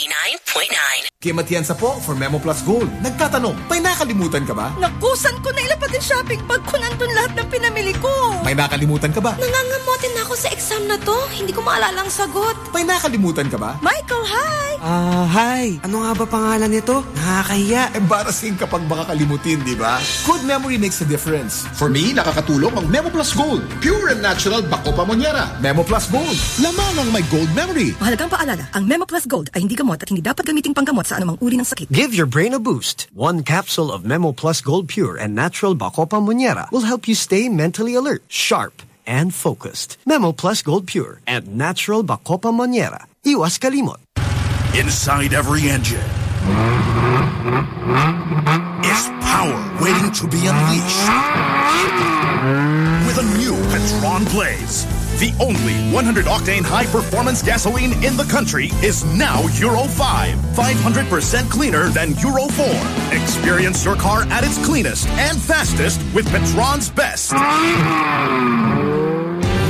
89.9. Kim Atienza po for Memo Plus Gold. Nagtatanong, may nakalimutan ka ba? Nakusan ko na ilapad yung shopping bag ko nandun lahat ng pinamili ko. May nakalimutan ka ba? Nangangamotin na ako sa exam na to. Hindi ko maalala ang sagot. May nakalimutan ka ba? Michael, hi! Ah, hi. Ano nga ba pangalan nito? Nakakahiya. Embarrassing kapag baka kalimutin, di ba? Good memory makes a difference. For me, nakakatulong ang Memo Plus Gold. Pure and natural Bacopa Monniera. Memo Plus Gold. Lamang ang may gold memory. Mahalagang paalala, ang Memo Plus Gold ay hindi gamot at hindi dapat gamiting panggamot sa anumang uri ng sakit. Give your brain a boost. One capsule of Memo Plus Gold Pure and Natural Bacopa Monniera will help you stay mentally alert, sharp, and focused. Memo Plus Gold Pure and Natural Bacopa Monniera. Iwas kalimot. Inside every engine is power waiting to be unleashed. With a new Petron Blaze, the only 100 octane high performance gasoline in the country is now Euro 5, 500% cleaner than Euro 4. Experience your car at its cleanest and fastest with Petron's best.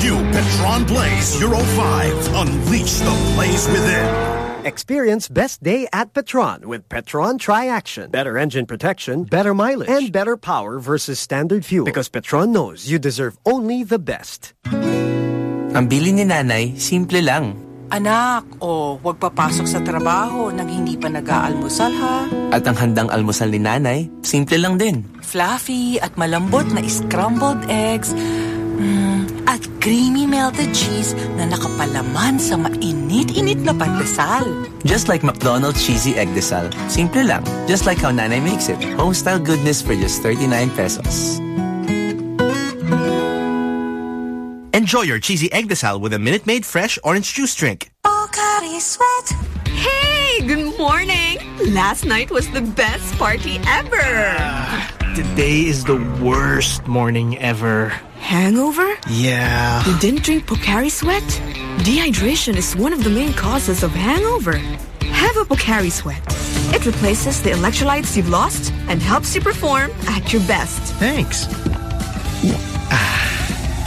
New Petron Blaze Euro 5. Unleash the blaze within. Experience best day at Petron with Petron Tri-Action. Better engine protection, better mileage, and better power versus standard fuel. Because Petron knows you deserve only the best. Ang bili ni nanay, simple lang. Anak, o oh, huwag papasok sa trabaho nang hindi pa nag-aalmusal ha. At ang handang almusal ni nanay, simple lang din. Fluffy at malambot na scrambled eggs. Mm, at creamy melted cheese na nakapalaman sa mainit-init na pandesal. Just like McDonald's cheesy egg desal. Simple lang. Just like how nanay makes it. Home-style goodness for just 39 pesos. Enjoy your cheesy Eggdesal with a Minute Maid fresh orange juice drink. Pocari Sweat. Hey, good morning. Last night was the best party ever. Today is the worst morning ever. Hangover? Yeah. You didn't drink Pocari Sweat? Dehydration is one of the main causes of hangover. Have a Pocari Sweat. It replaces the electrolytes you've lost and helps you perform at your best. Thanks. Ah.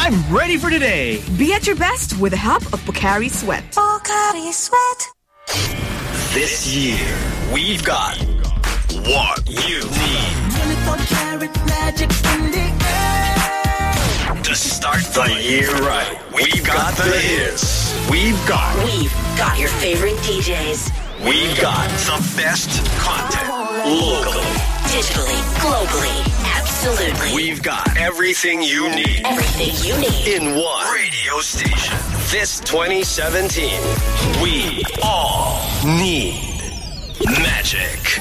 I'm ready for today. Be at your best with the help of Pocari Sweat. Pocari Sweat. This year, we've got what you need. magic in the air. To start the year right, we've got the hits. We've got, We've got your favorite DJs. we've got the best content locally. Digitally, globally, absolutely. We've got everything you need Everything you need. in one radio station. This 2017, we all need magic.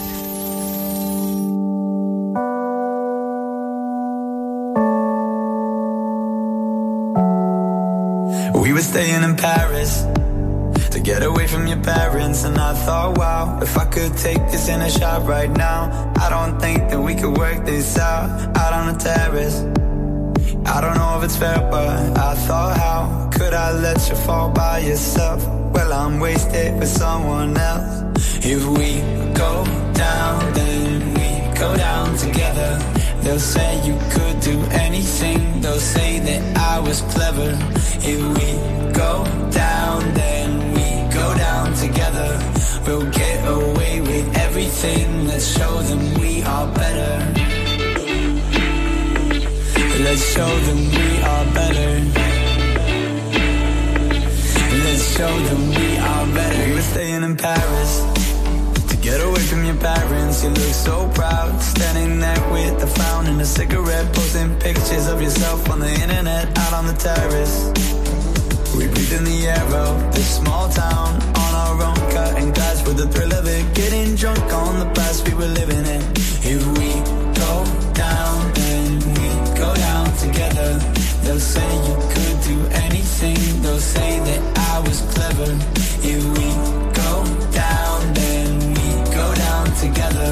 We were staying in Paris to get away from your parents, and I thought, wow, if I could take this in a shot right now, I don't think that we could work this out out on the terrace. I don't know if it's fair, but I thought, how could I let you fall by yourself? Well, I'm wasted with someone else. If we go down, then we go down together. They'll say you could do anything. They'll say that I was clever. If we go down, down together. We'll get away with everything. Let's show them we are better. Let's show them we are better. Let's show them we are better. We're staying in Paris. To get away from your parents, you look so proud. Standing there with a frown and a cigarette, posting pictures of yourself on the internet, out on the terrace. We breathe in the air of this small town on our own, cutting glass with the thrill of it. Getting drunk on the past we were living in. If we go down, then we go down together. They'll say you could do anything. They'll say that I was clever. If we go down, then we go down together.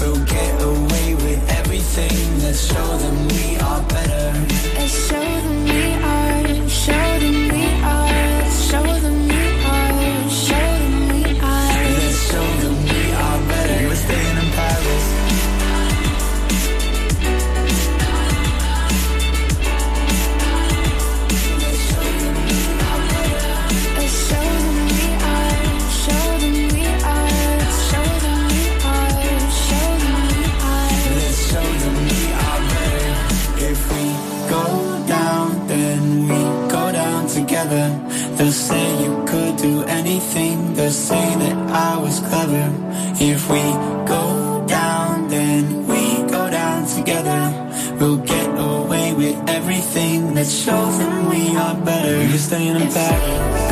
We'll get away with everything. Let's show them we are better. Let's show them we are. Show them we that I was clever. If we go down, then we go down together. We'll get away with everything that shows that we are better. Were staying in Paris. We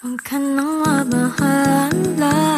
Huwag ka nang mabahala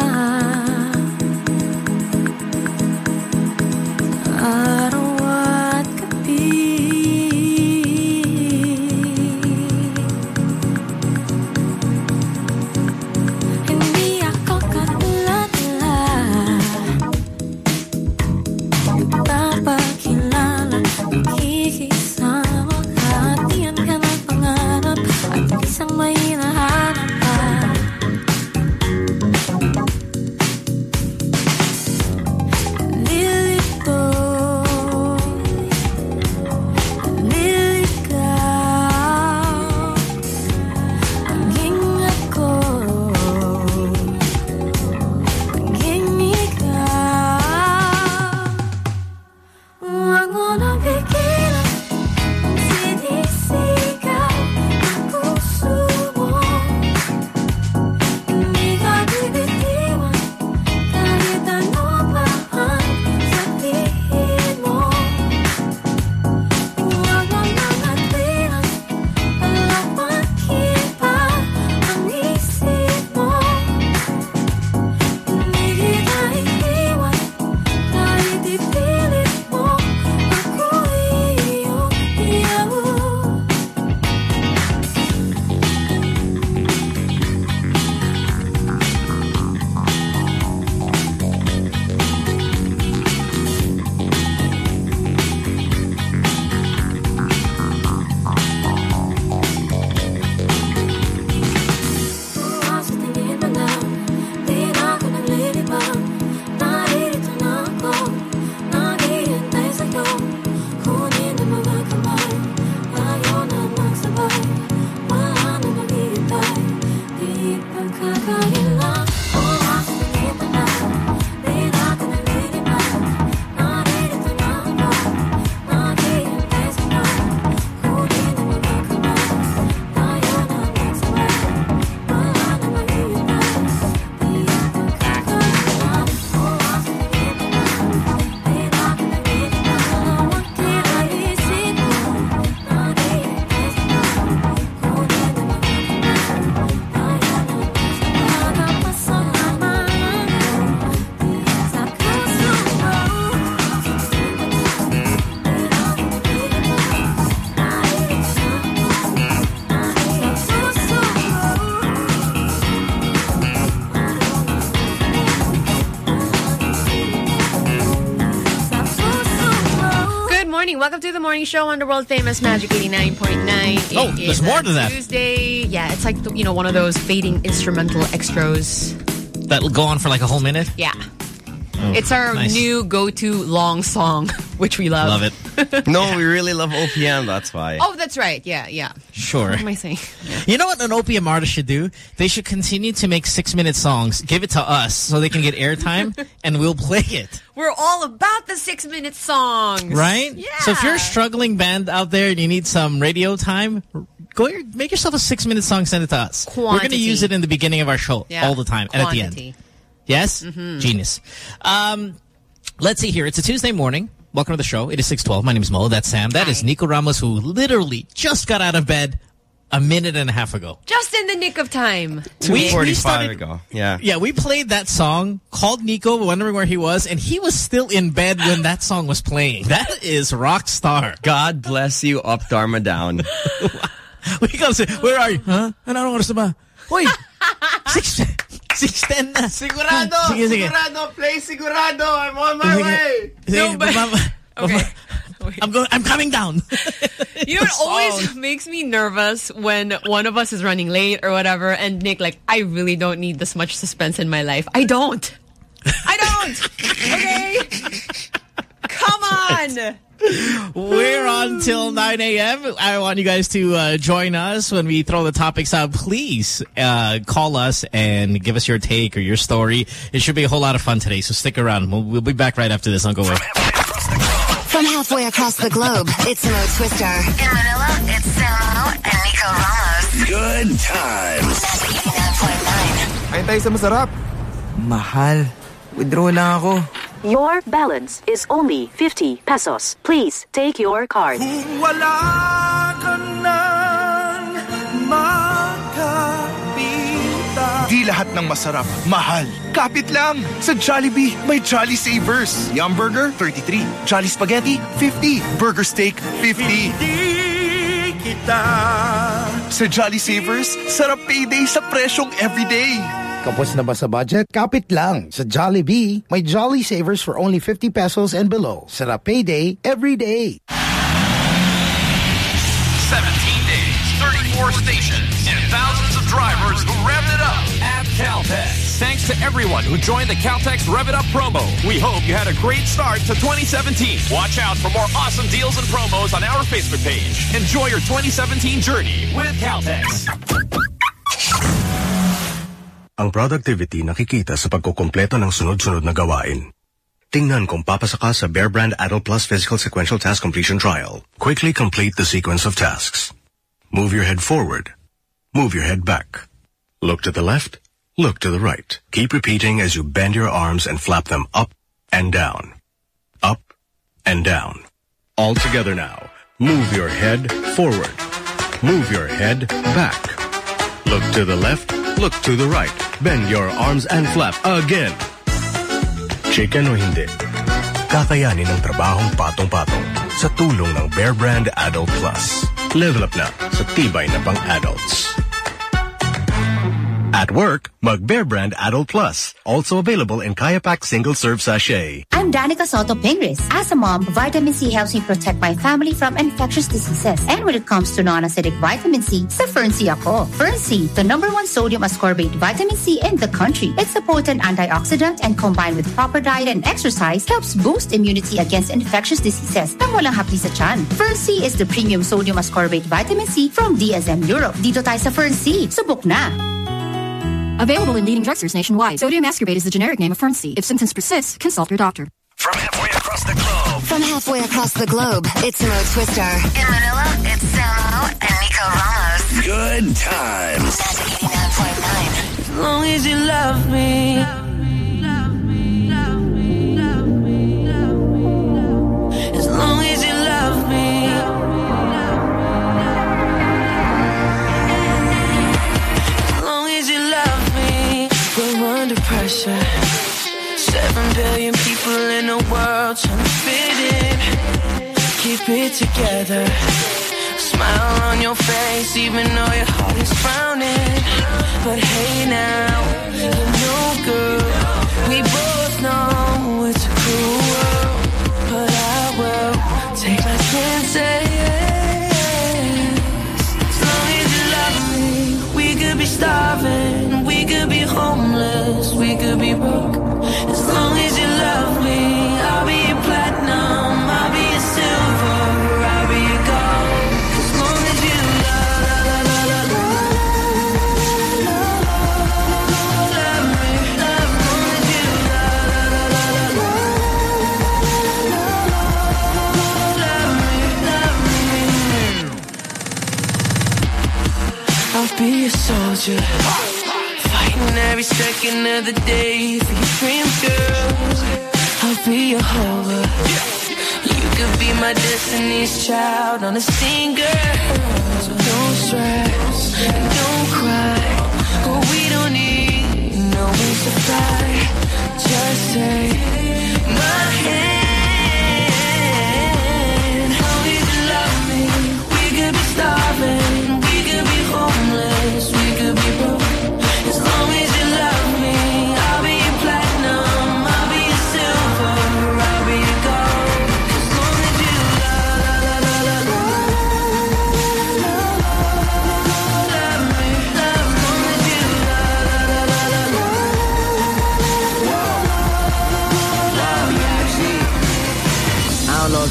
welcome to the morning show on the world famous Magic 89.9. Oh, there's more to that. Tuesday. Yeah, it's like, you know, one of those fading instrumental extras. That'll go on for like a whole minute. Yeah. Oh, it's our nice. new go-to long song, which we love. Love it. no, we really love OPM. That's why. Oh, that's right. Yeah, yeah. Sure. What am I saying? You know what an OPM artist should do? They should continue to make six-minute songs, give it to us so they can get airtime, and we'll play it. We're all about the six-minute songs. Right? Yeah. So if you're a struggling band out there and you need some radio time, go make yourself a six-minute song, send it to us. We're going to use it in the beginning of our show Yeah. all the time and at the end. Yes? Mhm. Genius. Um, let's see here. It's a Tuesday morning. Welcome to the show. It is 612. My name is Mo. That's Sam. That is Nico Ramos, who literally just got out of bed a minute and a half ago. Just in the nick of time. We- we 245 started- ago. Yeah. Yeah, we played that song, called Nico, wondering where he was, and he was still in bed when that song was playing. That is rock star. God bless you, up Dharma down. We come say, where are you? Huh? Ano ano oras na ba? Wait, six, six ten na. Sigurado! Sige, sige. Sigurado! Play sigurado! I'm on my Sige. way! Sige, baba- baba- I'm going. I'm coming down. You know, it always makes me nervous when one of us is running late or whatever, and Nick, like, I really don't need this much suspense in my life. I don't. I don't. okay. Come on. We're on till 9 a.m. I want you guys to uh, join us when we throw the topics out. Please uh, call us and give us your take or your story. It should be a whole lot of fun today, so stick around. We'll, we'll be back right after this. Don't go away. From halfway across the globe, it's Mo Twister. In Manila, it's Samo and Nico Ramos. Good times. Ayun tayo sa masarap. Mahal. Withdraw lang ako. Your balance is only 50 pesos. Please take your card. Di lahat ng masarap, mahal. Kapit lang! Sa Jollibee, may Jolly Savers. Yum Burger, 33. Jolly Spaghetti, 50. Burger Steak, 50. Di kita. Sa Jolly Savers, sarap payday sa presyong everyday. Kapos na ba sa budget? Kapit lang. Sa Jollibee, may Jolly Savers for only 50 pesos and below. Sarap payday every day. 17 days, 34 stations, and thousands of drivers who revved it up at Caltex. Thanks to everyone who joined the Caltex Rev It Up promo. We hope you had a great start to 2017. Watch out for more awesome deals and promos on our Facebook page. Enjoy your 2017 journey with Caltex. Ang productivity nakikita sa pagkukumpleto ng sunod-sunod na gawain. Tingnan kung papasa sa Bear Brand Adult Plus Physical Sequential Task Completion Trial. Quickly complete the sequence of tasks. Move your head forward. Move your head back. Look to the left. Look to the right. Keep repeating as you bend your arms and flap them up and down. Up and down. All together now. Move your head forward. Move your head back. Look to the left. Look to the right. Bend your arms and flap again. Chicken o hindi, kakayanin ang trabahong patong-patong sa tulong ng Bear Brand Adult Plus. Level up na sa tibay na pang-adults. At work, mug Bear Brand Adult Plus. Also available in Kayapak Single Serve Sachet. I'm Danica Sotto-Pingris. As a mom, vitamin C helps me protect my family from infectious diseases. And when it comes to non-acidic vitamin C, sa Fern-C ako. Fern-C, the number one sodium ascorbate vitamin C in the country. It's a potent antioxidant and combined with proper diet and exercise, helps boost immunity against infectious diseases nang walang hapdi sa tiyan. Fern-C is the premium sodium ascorbate vitamin C from DSM Europe. Dito tayo sa Fern-C. Subok na! Available in leading drugstores nationwide. Sodium ascorbate is the generic name of Fern-C. If symptoms persist, consult your doctor. From halfway across the globe. From halfway across the globe, it's Mo Twister. In Manila, it's Samo and Nico Ramos. Good times. As long as you love me. Pressure. Seven billion people in the world trying to fit in. Keep it together. Smile on your face, even though your heart is frowning. But hey now, you know, girl, we both know it's a cruel world. But I will take my I'll starving. We could be homeless. We could be broke. As long as you love me. Soldier. Fighting every second of the day for your dreams, girl. I'll be your hover. You could be my destiny's child on a singer. So don't stress, don't cry. Oh, we don't need no to fly. Just take my hand.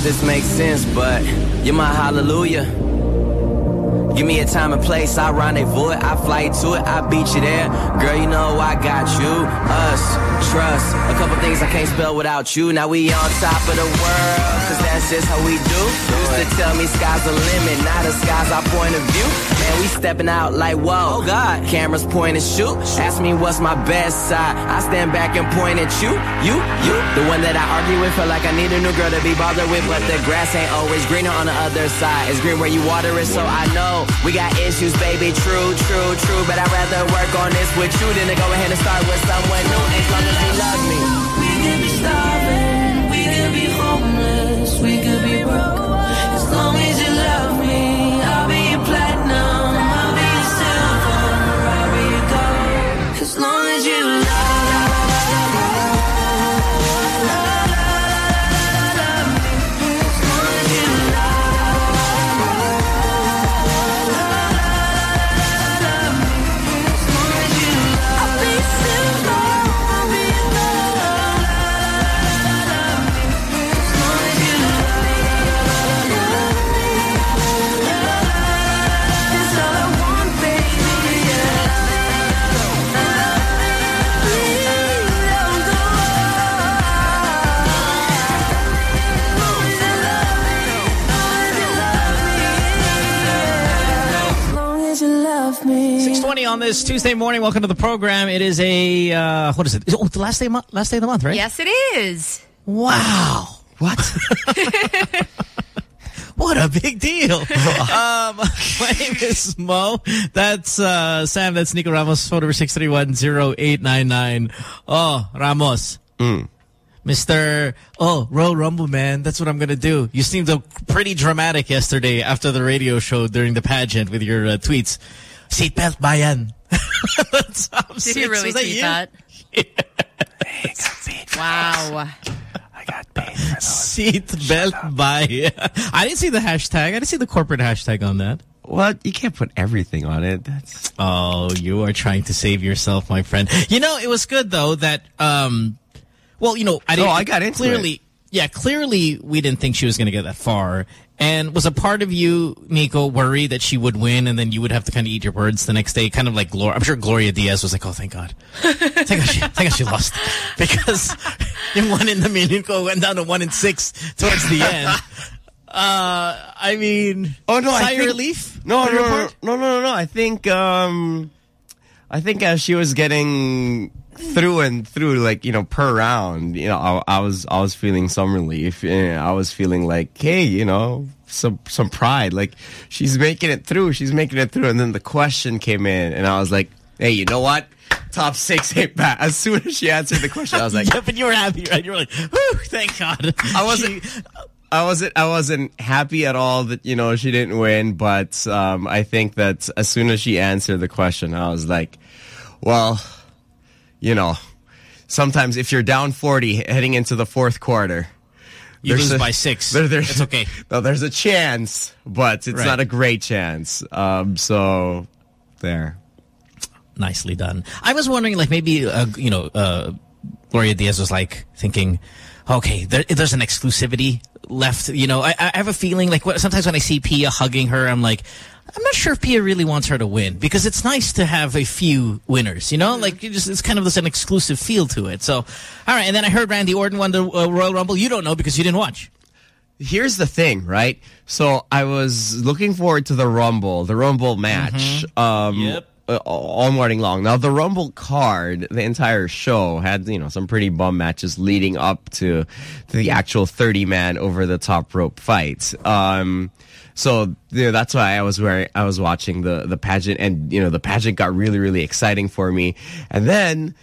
This makes sense, but you're my hallelujah. Give me a time and place, I rendezvous it, I fly to it, I beat you there. Girl, you know I got you, us, trust. A couple things I can't spell without you. Now we on top of the world, cause that's just how we do. Used to tell me sky's the limit, now the sky's our point of view. Man, we stepping out like whoa. Oh God, cameras point and shoot. Ask me what's my best side. I stand back and point at you, you, you. The one that I argue with, feel like I need a new girl to be bothered with, but the grass ain't always greener on the other side. It's green where you water it, so I know we got issues, baby. True, true, true. But I'd rather work on this with you than to go ahead and start with someone new. As long as you love me. We could be starving, we could be homeless, we could be broke. As long as you this Tuesday morning. Welcome to the program. It is a, uh, what is it? Is it oh, the last day, mo- last day of the month, right? Yes, it is. Wow. What? What a big deal. um, my name is Mo. That's uh, Sam. That's Nico Ramos. Phone number 631-0899. Oh, Ramos. Mr. Oh, Royal Rumble, man. That's what I'm going to do. You seemed pretty dramatic yesterday after the radio show during the pageant with your uh, tweets. Seatbelt bayan. That's how I'm Did serious. you really Was that tweet you? that? Wow. Seatbelt by. I didn't see the hashtag. I didn't see the corporate hashtag on that. Well, you can't put everything on it. That's Oh, you are trying to save yourself, my friend. You know, it was good though that. um Well, you know, I didn't. I got into clearly. Yeah, clearly we didn't think she was going to get that far. And was a part of you, Nico, worried that she would win and then you would have to kind of eat your words the next day? Kind of like Gloria. I'm sure Gloria Diaz was like, oh, thank God. thank, God she, thank God she lost. Because yung one in the million ko went down to one in six towards the end. Uh, I mean, Oh no! sigh I think, relief. No, no, no, no, no, no, no. I think, um, I think as she was getting through and through, like you know, per round, you know, I, I was, I was feeling some relief. I was feeling like, hey, you know, some, some pride. Like she's making it through. She's making it through. And then the question came in, and I was like, hey, you know what? Top six ain't bad. As soon as she answered the question, I was like, yeah, but you were happy, right? You were like, whew, thank God. I wasn't. I wasn't. I wasn't happy at all that you know she didn't win. But um, I think that as soon as she answered the question, I was like, "Well, you know, sometimes if you're down 40 heading into the fourth quarter." You lose a- by six. there- there's, It's okay. No, there's a chance, but it's Right. not a great chance. Um, so there. Nicely done. I was wondering, like, maybe, uh, you know, uh, Gloria Diaz was like thinking, okay, there, there's an exclusivity left. You know, I, I have a feeling like what, sometimes when I see Pia hugging her, I'm like, I'm not sure if Pia really wants her to win because it's nice to have a few winners, you know, like just, it's kind of this an exclusive feel to it. So, all right. And then I heard Randy Orton won the uh, Royal Rumble. You don't know because you didn't watch. here's the thing, right? So I was looking forward to the Rumble, the Rumble match. Um, Yep. uh, all morning long. Now the Rumble card, the entire show had you know some pretty bum matches leading up to to the actual thirty man over the top rope fight. Um, so you know, that's why I was wearing I was watching the the pageant, and you know the pageant got really really exciting for me. And then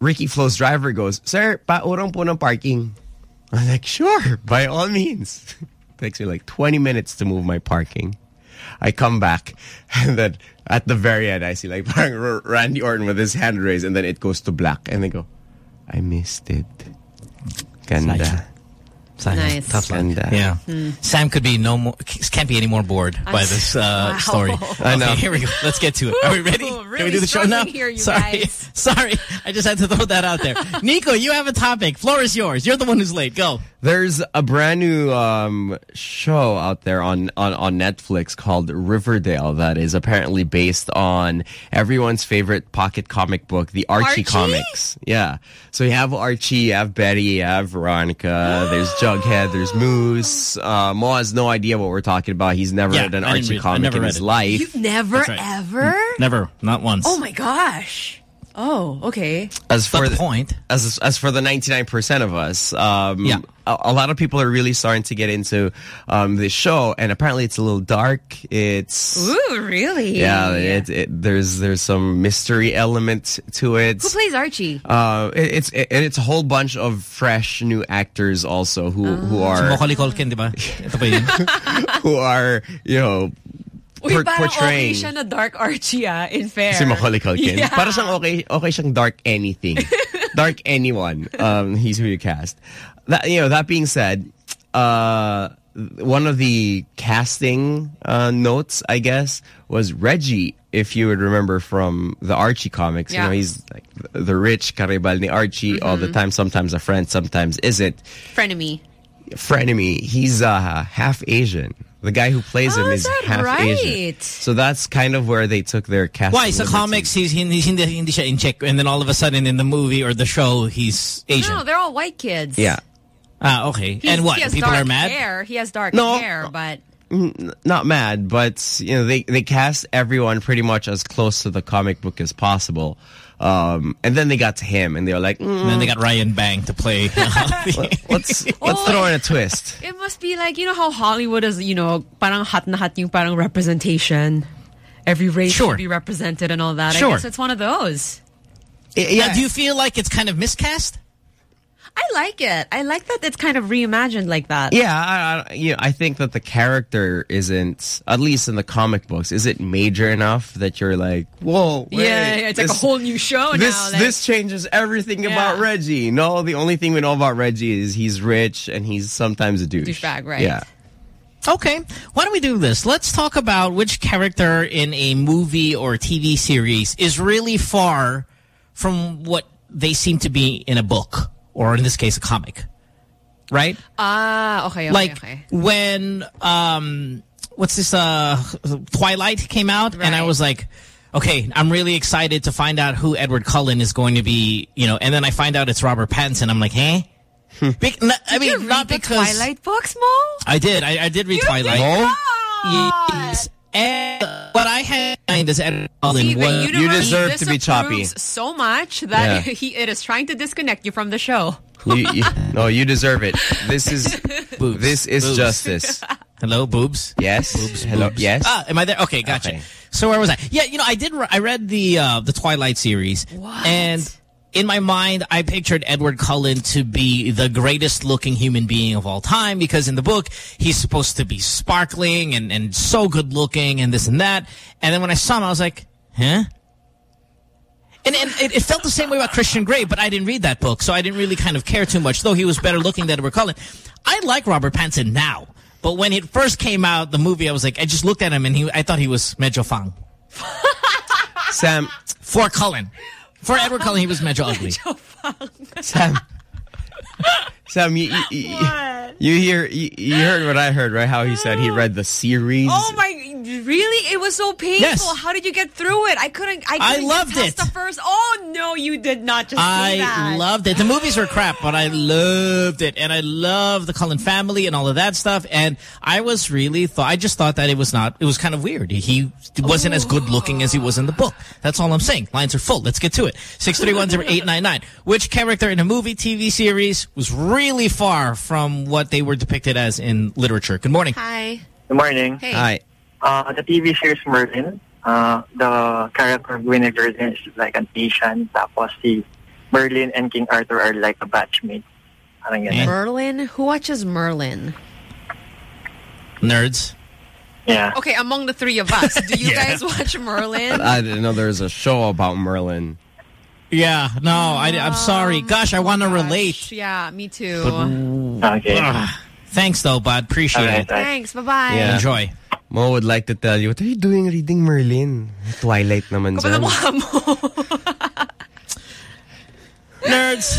Ricky Flo's driver goes, "Sir, paurong po ng parking." I'm like, "Sure, by all means." Takes me like 20 minutes to move my parking. I come back, and then at the very end, I see like Randy Orton with his hand raised, and then it goes to black, and they go, "I missed it." Ganda. Nice. Tough luck. Ganda. Yeah. Hmm. Sam could be no more, can't be any more bored by I'm- this uh, Wow. story. I know. Okay, here we go. Let's get to it. Are we ready? Ooh, Can we do the show now? here, you Sorry. guys. Sorry. I just had to throw that out there. Nico, you have a topic. Floor is yours. You're the one who's late. Go. There's a brand new um, show out there on, on, on Netflix called Riverdale that is apparently based on everyone's favorite pocket comic book, the Archie, Archie? comics. Yeah. So you have Archie, you have Betty, you have Veronica, there's Jughead, there's Moose. Uh, Mo has no idea what we're talking about. He's never Yeah, read an Archie read- comic in his it. life. You've never right. ever? Never. Not once. Oh my gosh. Oh, okay. as for the point. as as for the 99% of us um Yeah. a, a lot of people are really starting to get into um this show and apparently it's a little dark it's Ooh, really? yeah it, it there's there's some mystery element to it Who plays Archie? uh it, it's it, it's a whole bunch of fresh new actors also who who Oh. Si are Macaulay Culkin, di ba? Ito ba yun? who are you know Uy, parang portraying okay siya na dark Archie ah, in fair. Si Macaulay Culkin. Yeah. Para siyang okay, okay siyang dark anything. dark anyone. Um, he's who you cast. That, you know, that being said, uh, one of the casting uh, notes, I guess, was Reggie. If you would remember from the Archie comics, Yeah. you know, he's like the rich Karibal Archie all the time. Sometimes a friend, sometimes isn't. Frenemy. Frenemy, he's uh, half Asian. The guy who plays him Oh, is is that half Asian. So that's kind of where they took their casting. Why? Sa liberty. comics, he's hindi, hindi, hindi siya in check. And then all of a sudden in the movie or the show, he's Asian. No, they're all white kids. Yeah. Ah, okay. He's- and what? He has People dark are mad? Hair. He has dark No. hair, but not mad, but you know they they cast everyone pretty much as close to the comic book as possible. Um, and then they got to him, and they were like, And then mm, they got Ryan Bang to play. let's let's Oh. throw in a twist. it must be like, you know how Hollywood is, you know, parang hot na hot yung parang representation. Every race Sure. should be represented and all that. Sure. I guess it's one of those. Now, do you feel like it's kind of miscast? I like it. I like that it's kind of reimagined like that. Yeah, I, I, you know, I think that the character isn't, at least in the comic books, is it major enough that you're like, whoa, wait, yeah, yeah, it's like a whole new show this now. like- this changes everything Yeah. about Reggie. No, the only thing we know about Reggie is he's rich and he's sometimes a douche. Douchebag, right. Yeah. Okay, why don't we do this? Let's talk about which character in a movie or TV series is really far from what they seem to be in a book, or in this case, a comic. Right? Ah, okay, okay, like okay. when um what's this uh Twilight came out and I was like okay I'm really excited to find out who Edward Cullen is going to be you know and then I find out it's Robert Pattinson I'm like hey Bec- n- I Did mean you read not the because Twilight books, Mo? I did I, I did read Twilight yes and what I had in mind is Edward Cullen See, but was Universe deserve to be choppy. so much that Yeah. he it is trying to disconnect you from the show. you, you, no, you deserve it. This is this is Boobs. justice. hello boobs Yes. Boobs, Hello. boobs. Yes. Ah, am I there? Okay, gotcha. Okay. So where was I? Yeah, you know, I did. Re I read the uh, the Twilight series, and in my mind, I pictured Edward Cullen to be the greatest looking human being of all time because in the book he's supposed to be sparkling and and so good looking and this and that. And then when I saw him, I was like, huh. And, and it, it felt the same way about Christian Grey, but I didn't read that book, so I didn't really kind of care too much, though he was better looking than Edward Cullen. I like Robert Pattinson now, but when it first came out, the movie, I was like, I just looked at him and he, I thought he was medyo fang. Sam. For Cullen. For Edward Cullen, he was medyo ugly. Sam. Sam, you, you, you, hear you, you heard what I heard, right? How he said he read the series. Oh my, really? It was so painful. Yes. How did you get through it? I couldn't, I I couldn't loved it. the first. Oh no, you did not just. I loved it. The movies were crap, but I loved it. And I loved the Cullen family and all of that stuff. And I was really thought, I just thought that it was not, it was kind of weird. He wasn't as good looking as he was in the book. That's all I'm saying. Lines are full. Let's get to it. 6310899. Which character in a movie, TV series was really far from what they were depicted as in literature? Good morning. Hi. Good morning. Hey. Hi. Uh, the TV series Merlin, uh, the character of Guinevere is like an Asian. Tapos si Merlin and King Arthur are like a batchmate. Parang ganun. Merlin? Who watches Merlin? Nerds. Yeah. Okay, among the three of us, do you Yeah. guys watch Merlin? I didn't know there was a show about Merlin. Yeah, no, I, I'm sorry. Gosh, I want to relate. Yeah, me too. But, Okay. Ah, thanks, though, bud. Appreciate it. Thanks. Bye-bye. Yeah. Enjoy. Mo would like to tell you, what are you doing reading Merlin? Twilight naman Kapal na dyan. mukha mo. Nerds.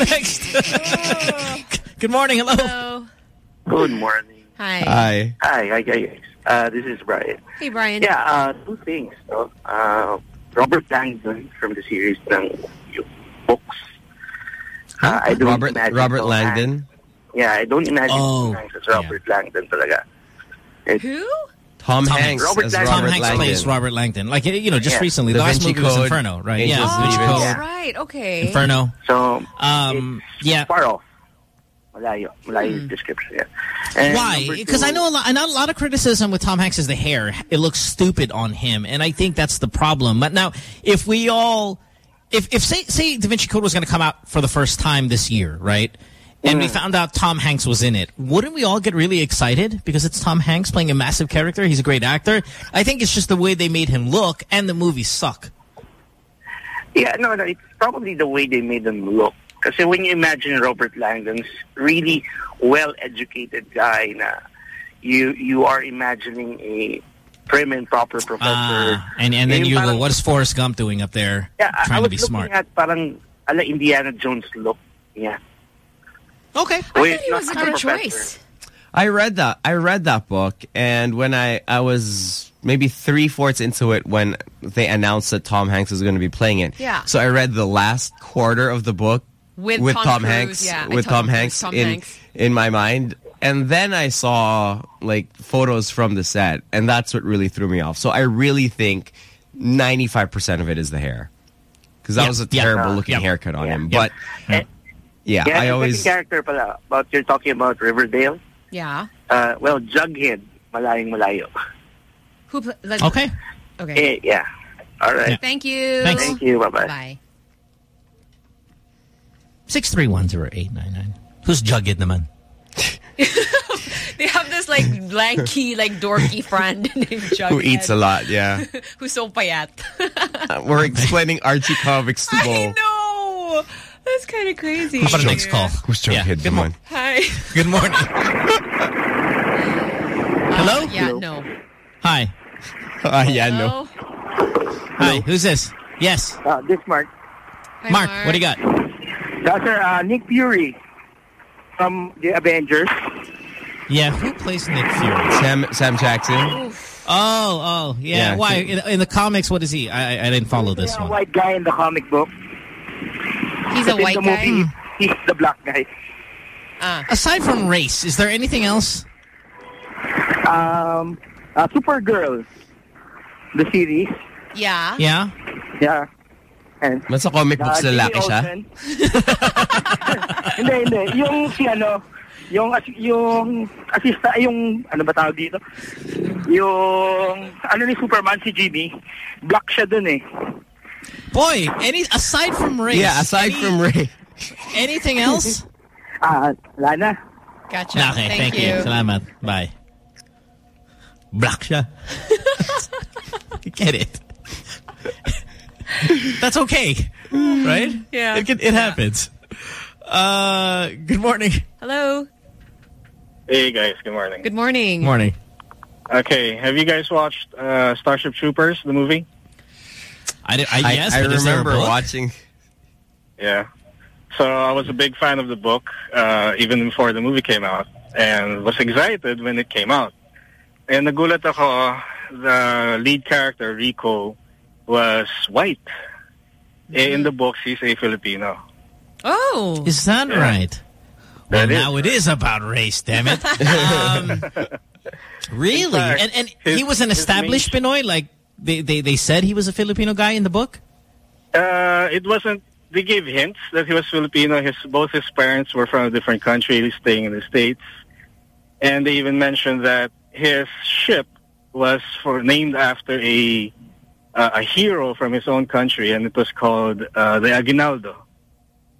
Next. Good morning. Hello. Hello. Good morning. Hi. Hi. Hi, hi guys. Uh, this is Brian. Hey, Brian. Yeah, uh, two things. No? Uh, Robert Langdon from the series ng yung books. Uh, I don't Robert imagine Robert Langdon. Hanks- Yeah, I don't imagine Oh, Tom Hanks as Robert Langdon talaga. Who? Tom, Hanks. Robert as Langdon. Tom Robert Hanks Langdon. plays Robert Langdon. Like, you know, just Yeah. recently. Da The last Vinci movie was Inferno, right? Angels yeah, Da and Vinci Code. Yeah. Right, okay. Inferno. So, Um, yeah. far off. Malayo. Malayo yung description. Yeah. Why? Because I know a lot, know a lot of criticism with Tom Hanks is the hair. It looks stupid on him, and I think that's the problem. But now, if we all, if if say say Da Vinci Code was going to come out for the first time this year, right? And we mm. found out Tom Hanks was in it. Wouldn't we all get really excited because it's Tom Hanks playing a massive character? He's a great actor. I think it's just the way they made him look, and the movies suck. Yeah, no, no, it's probably the way they made them look. Kasi when you imagine Robert Langdon's really well-educated guy na you you are imagining a prim and proper professor. Ah, and and then Yung you go, parang- what is Forrest Gump doing up there, Yeah, I- I, was to be looking smart? at parang ala Indiana Jones look. Yeah. Okay. I Wait, he was a good choice. I read that. I read that book, and when I I was maybe three fourths into it when they announced that Tom Hanks was going to be playing it. Yeah. So I read the last quarter of the book with, with Tom, Tom Hanks, yeah, with Tom, Hanks, Tom in Hanks. in my mind. And then I saw like photos from the set, and that's what really threw me off. So I really think 95% of it is the hair, because that yep. was a terrible yep. looking yep. haircut on him. But and, yeah, yeah, I always character pala. Uh, but you're talking about Riverdale. Yeah. Uh, well, Jughead, malayang malayo. Who? Like, okay. Okay. Eh, yeah. All right. Yeah. Thank you. Thanks. Thank you. Bye bye. Bye. 6310899. Who's Jughead naman? they have this like lanky, like dorky friend named Jughead. Who eats a lot, yeah. Who's so payat. uh, we're explaining Archie comics to Bo. I know. That's kind of crazy. How about next call? Who's Jughead yeah. Good morning. Hi. Good morning. Uh, Hello? Uh, yeah, no. Hi. Uh, yeah, Hello? no. Ah, Hi, who's this? Yes. Uh, this Mark. Hi, Mark. Mark, what do you got? That's uh, Nick Fury from the Avengers. Yeah. Who plays Nick Fury? Sam Sam Jackson. Oh, oh, yeah. Yeah, Why? In, in the comics, what is he? I, I I didn't follow this He's a one. white guy in the comic book. He's a But in white the guy. movie, he's the black guy. Ah. Aside from race, is there anything else? Um, uh, Supergirl, the series. Yeah. Yeah. Yeah. And Mas sa comic books uh, lalaki Jimmy siya. Olsen. hindi, hindi. Yung si ano, yung, as- yung assista, yung, ano ba tawag dito? Yung, ano ni Superman, si Jimmy, black siya dun eh. Boy, any aside from race. Yeah, aside any- from Ray. anything else? Ah, wala na. Gotcha. Okay, thank, thank, you. Salamat. Bye. Black siya. Get it. That's okay. Right? Yeah. It, can, it happens. Uh, good morning. Hello. Hey guys, good morning. Good morning. Morning. Okay, have you guys watched uh, Starship Troopers, the movie? I, did, I, I, yes, I but is there a remember watching. Yeah. So I was a big fan of the book, uh, even before the movie came out, and was excited when it came out. And nagulat ako, the lead character, Rico, was white. Eh, In the book, he's a Filipino. Oh. Is that Yeah. right? Well, That is now it is about race, damn it. um, really? Fact, and and his- he was an his established Pinoy? Like, they, they, they said he was a Filipino guy in the book? Uh, it wasn't. They gave hints that he was Filipino. His both his parents were from a different country, staying in the states, and they even mentioned that his ship was for named after a uh, a hero from his own country, and it was called uh, the Aguinaldo.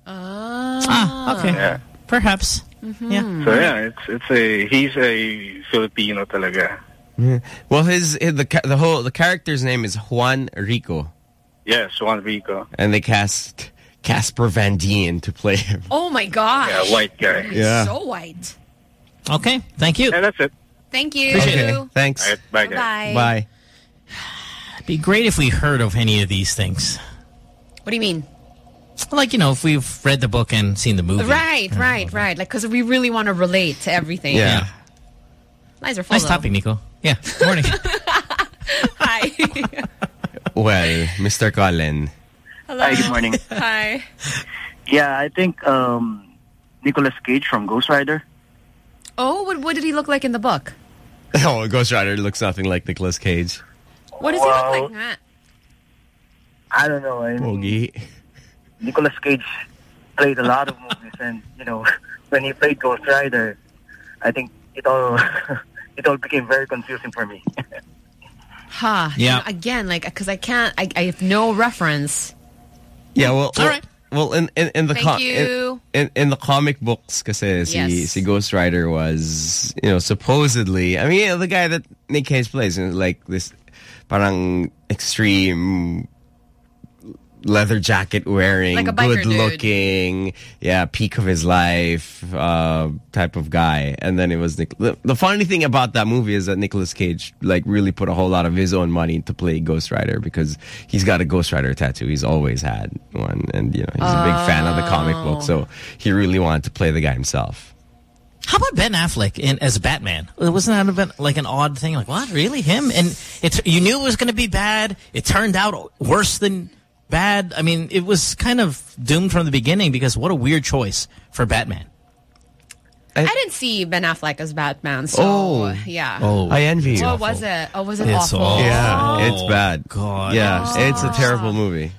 Ah, okay. Yeah. Perhaps. Mm-hmm. Yeah. So yeah, it's it's a he's a Filipino talaga. Yeah. Well, his, his the the whole the character's name is Juan Rico, Yes, Juan Rico. and they cast Casper Van Dien to play him. Oh my gosh. Yeah, white guy. He's Yeah. so white. Okay, thank you. And that's it. Thank you. Okay, thanks. All right, bye, guys. Bye. Bye. It'd be great if we heard of any of these things. What do you mean? Like, you know, if we've read the book and seen the movie. Right, right, right. Like, because we really want to relate to everything. Yeah. Lines are full. Nice though. topic, Nico. Yeah. Morning. Hi. Well, Mr. Colin. Hello. Hi, good morning. Hi. Yeah, I think um, Nicolas Cage from Ghost Rider. Oh, what, what did he look like in the book? Oh, Ghost Rider looks nothing like Nicolas Cage. What does Well, he look like? I don't know. I mean, Pogi. Nicolas Cage played a lot of movies, and you know, when he played Ghost Rider, I think it all it all became very confusing for me. Huh. Yeah. You know, again, like, because I can't, I, I have no reference. Yeah, well, All well, right. well in, in, in the Thank you. In, in, in the comic books, kasi eh, si, Yes. si Ghost Rider was, you know, supposedly, I mean, the guy that Nick Cage plays, you know, like this parang extreme leather jacket wearing, Like good dude. looking, yeah, peak of his life uh, type of guy. And then it was Nick. The, the funny thing about that movie is that Nicolas Cage like really put a whole lot of his own money to play Ghost Rider because he's got a Ghost Rider tattoo. He's always had one, and you know he's a big fan of the comic book, Oh. so he really wanted to play the guy himself. How about Ben Affleck in, as Batman? Wasn't that a bit like an odd thing? Like, what? Really? Him? And it's you knew it was going to be bad. It turned out worse than bad. I mean, it was kind of doomed from the beginning because what a weird choice for Batman. I, didn't see Ben Affleck as Batman, so Oh. yeah. Oh. I envy you. What was it? Oh, was it It's awful? awful. Yeah, Oh, it's bad. God. Yeah, it's a oh. terrible movie.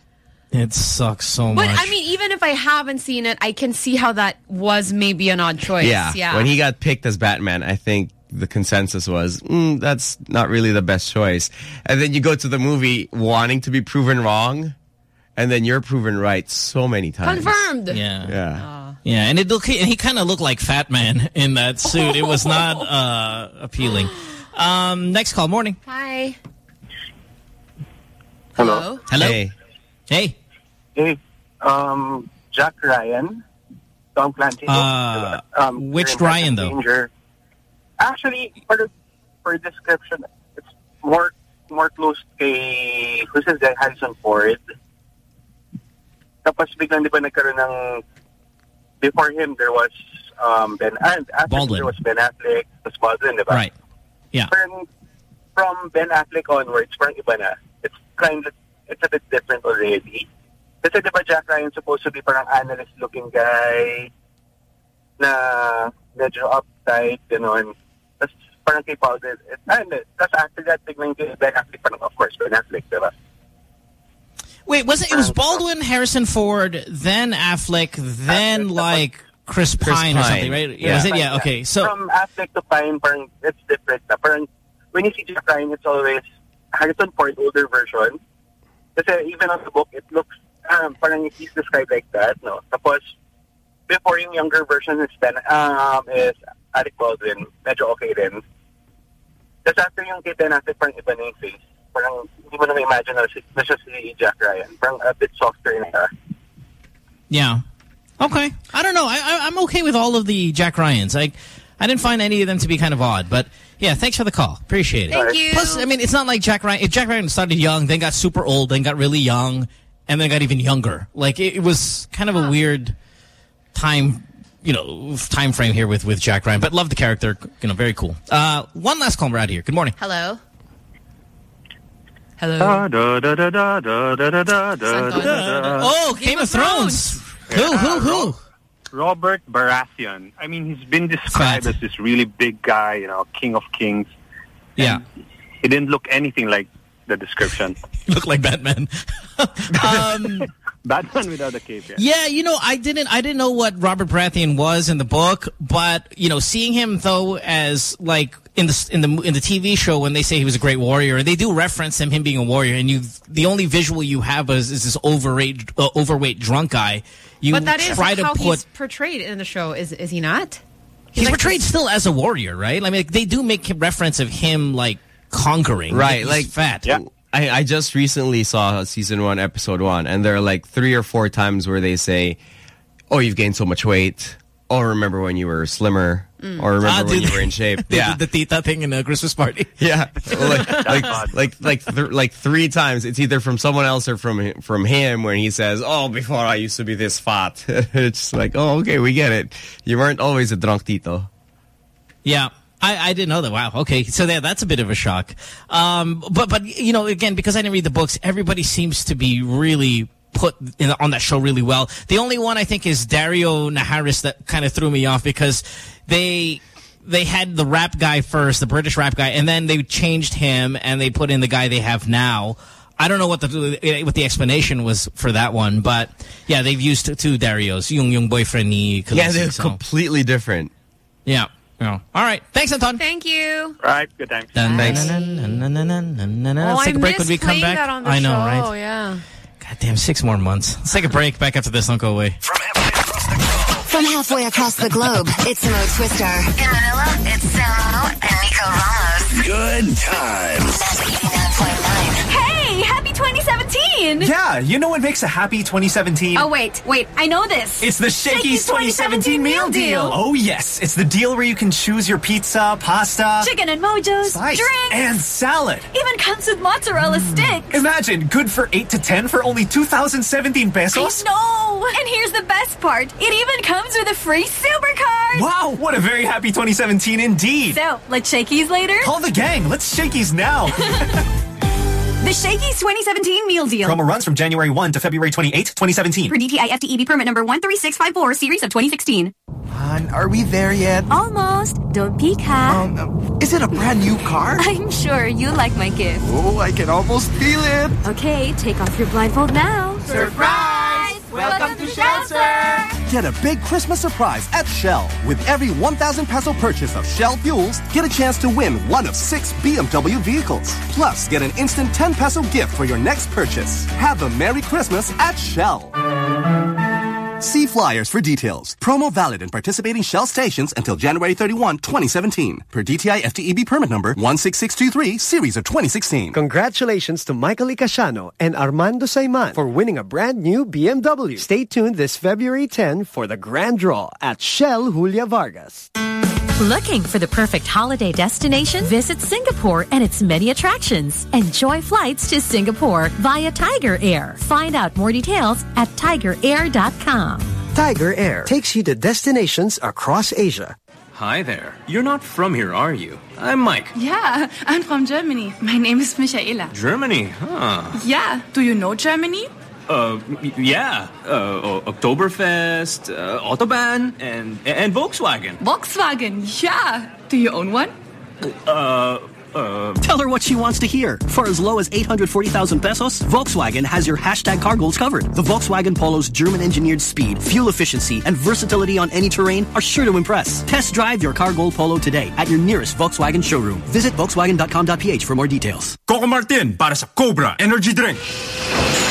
It sucks so But much. But I mean, even if I haven't seen it, I can see how that was maybe an odd choice. Yeah. Yeah. When he got picked as Batman, I think the consensus was, mm, that's not really the best choice. And then you go to the movie wanting to be proven wrong, and then you're proven right so many times. Confirmed. Yeah. Yeah. Yeah, and it look and he kind of looked like Fat Man in that suit. It was not uh, appealing. Um, next call, morning. Hi. Hello. Hello. Hey. Hey. Hey, um, Jack Ryan, Tom Clancy. Uh, um, which Ryan, though? Danger. Actually, for the for description, it's more more close kay who's this guy Harrison Ford. Tapos biglang di ba nagkaroon ng before him there was um Ben and after Baldwin. there was Ben Affleck, tapos Baldwin, di ba? Right. Yeah. Parang from Ben Affleck onwards, parang iba na. It's kind of, it's a bit different already. Kasi di ba Jack Ryan supposed to be parang analyst-looking guy na medyo uptight, gano'n. Tapos parang kay Paul, it, it, and, tapos after that, biglang kay Ben Affleck, parang of course, Ben Affleck, di ba? Wait, was it? It was um, Baldwin, Harrison Ford, then Affleck, then like Chris Pine, or something, right? Was it? Yeah. Okay. So From Affleck to Pine, parang it's different na. Parang when you see Jack Ryan, it's always Harrison Ford older version. Kasi even on the book, it looks um, parang he's described like that, no? Tapos, before yung younger version is Ben, um, is Alec Baldwin, medyo okay din. Tapos after yung kay Ben Affleck, parang iba na yung face. Parang hindi mo na ma-imagine na, si, na siya si Jack Ryan. Parang a bit softer na siya. yeah. Okay. I don't know. I, I, I'm okay with all of the Jack Ryans. I I didn't find any of them to be kind of odd, but yeah. Thanks for the call. Appreciate it. Thank you. Plus, I mean, it's not like Jack Ryan. If Jack Ryan started young, then got super old, then got really young, and then got even younger. Like it, it was kind of a weird time you know time frame here with with Jack Ryan, but love the character. You know, very cool. Uh, one last caller out here. Good morning. Hello. Hello. Oh, Game, Game of, of Thrones. Thrones. Yeah. Who? Who? Who? Robert Baratheon. I mean, he's been described Fat. as this really big guy, you know, king of kings. Yeah. He didn't look anything like the description. Look like Batman. um, Batman without a cape. Yeah. Yeah, you know, I didn't I didn't know what Robert Baratheon was in the book, but you know, seeing him though as like in the in the in the TV show when they say he was a great warrior, and they do reference him him being a warrior, and you the only visual you have is, is this overweight uh, overweight drunk guy. You but that is try to how put he's portrayed in the show, is is he not? he's like portrayed still as a warrior, right? I mean, they do make reference of him like conquering, Right, He's like fat. Yeah. I, I just recently saw season one, episode one, and there are like three or four times where they say, "Oh, you've gained so much weight." Oh, remember when you were slimmer? Mm. Or remember Ah, when you were in shape? They yeah, did the tita thing in a Christmas party. yeah, like like like like, th like three times. It's either from someone else or from from him when he says, "Oh, before I used to be this fat." it's like, oh, okay, we get it. You weren't always a drunk Tito. Yeah. I, I didn't know that. Wow. Okay. So that, that's a bit of a shock. Um, but, but, you know, again, because I didn't read the books, everybody seems to be really put in, on that show really well. The only one I think is Daario Naharis that kind of threw me off because they, they had the rap guy first, the British rap guy, and then they changed him and they put in the guy they have now. I don't know what the what the explanation was for that one, but yeah, they've used two Darios, yung yung boyfriend Yeah, they're so. completely different. Yeah. Yeah. All right. Thanks, Anton. Thank you. Right. Good time. Dun, Thanks. Oh, Let's I take a break when we come playing back. that on the I know, show. right? Oh, yeah. God damn, six more months. Let's take a break. Back after this. Don't go away. From halfway across the globe, it's Mo Twister. In Manila, it's Samo and Nico Ramos. Good times. Hey, happy 2017! Yeah, you know what makes a happy 2017? Oh, wait, wait, I know this. It's the Shakey's 2017 meal deal. Oh, yes. It's the deal where you can choose your pizza, pasta, Chicken and mojos, drinks, and salad. even comes with mozzarella mm. sticks. Imagine, good for 8 to 10 for only 2,017 pesos. No! And here's the best part. It even comes with a free supercard. Wow, what a very happy 2017 indeed. So, let's Shakey's later? Call the gang. Let's Shakey's now. The Shakey's 2017 meal deal. Promo runs from January 1 to February 28, 2017. For DTI FTEB permit number 13654, series of 2016. Han, are we there yet? Almost. Don't peek, ha? Um, is it a brand new car? I'm sure you like my gift. Oh, I can almost feel it. Okay, take off your blindfold now. Surprise! Welcome to Shell, sir! Get a big Christmas surprise at Shell. With every 1,000 peso purchase of Shell fuels, get a chance to win one of six BMW vehicles. Plus, get an instant 10 peso gift for your next purchase. Have a Merry Christmas at Shell. See flyers for details. Promo valid in participating Shell stations until January 31, 2017. Per DTI FTEB permit number 16623, series of 2016. Congratulations to Michael Icasiano and Armando Saiman for winning a brand new BMW. Stay tuned this February 10 for the grand draw at Shell Julia Vargas. Looking for the perfect holiday destination? Visit Singapore and its many attractions. Enjoy flights to Singapore via Tiger Air. Find out more details at tigerair.com. Tiger Air takes you to destinations across Asia. Hi there. You're not from here, are you? I'm Mike. Yeah, I'm from Germany. My name is Michaela. Germany, huh? Yeah, do you know Germany? Uh, yeah. Uh, Oktoberfest, uh, Autobahn, and and Volkswagen. Volkswagen, yeah. Do you own one? Uh, uh. Tell her what she wants to hear. For as low as 840,000 pesos, Volkswagen has your hashtag car goals covered. The Volkswagen Polo's German engineered speed, fuel efficiency, and versatility on any terrain are sure to impress. Test drive your car goal Polo today at your nearest Volkswagen showroom. Visit Volkswagen.com.ph for more details. Coco Martin para sa Cobra Energy Drink.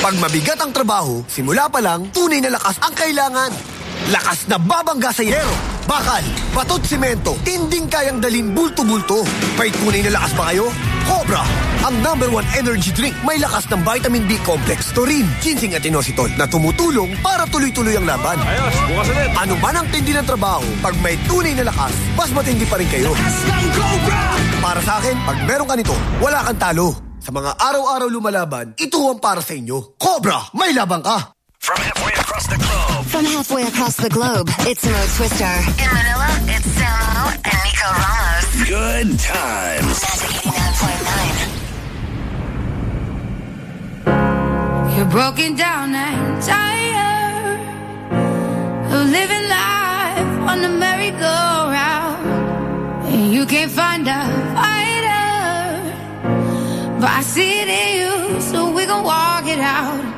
Pag mabigat ang trabaho, simula pa lang, tunay na lakas ang kailangan. Lakas na babangga sa yero, bakal, batot simento, tinding kayang dalin bulto-bulto. May tunay na lakas ba kayo? Cobra, ang number one energy drink may lakas ng vitamin B complex, taurine, ginseng at inositol na tumutulong para tuloy-tuloy ang laban. Ayos, bukas ulit. Ano man ang tindi ng trabaho, pag may tunay na lakas, mas matindi pa rin kayo. Para sa akin, pag meron ka nito, wala kang talo. Sa mga araw-araw lumalaban, ito ang para sa inyo. Cobra, may labang ka! From halfway across the globe. From halfway across the globe, it's Mo Twister. In Manila, it's Samo and Nico Ramos. Good times. You're broken down and tired of living life on the merry-go-round. And you can't find a fighter, but I see it in you, so we gon' walk it out.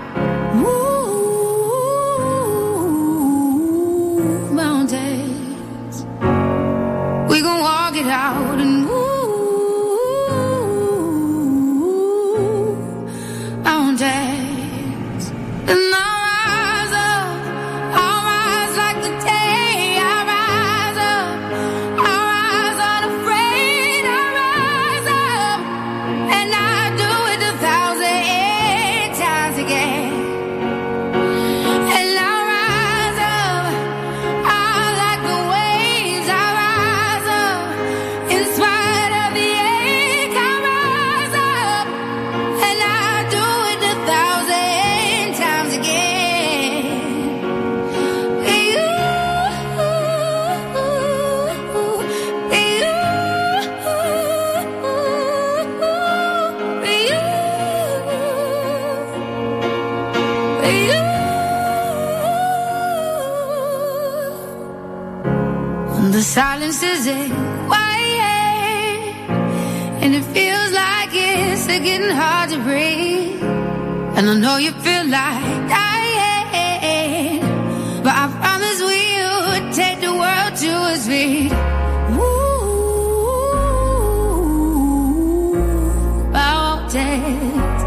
We gon' walk it out and move mountains. And I'll silence is a quiet, and it feels like it's getting hard to breathe. And I know you feel like dying, but I promise we would take the world to its feet. Ooh, mountains,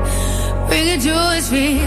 bring it to its feet.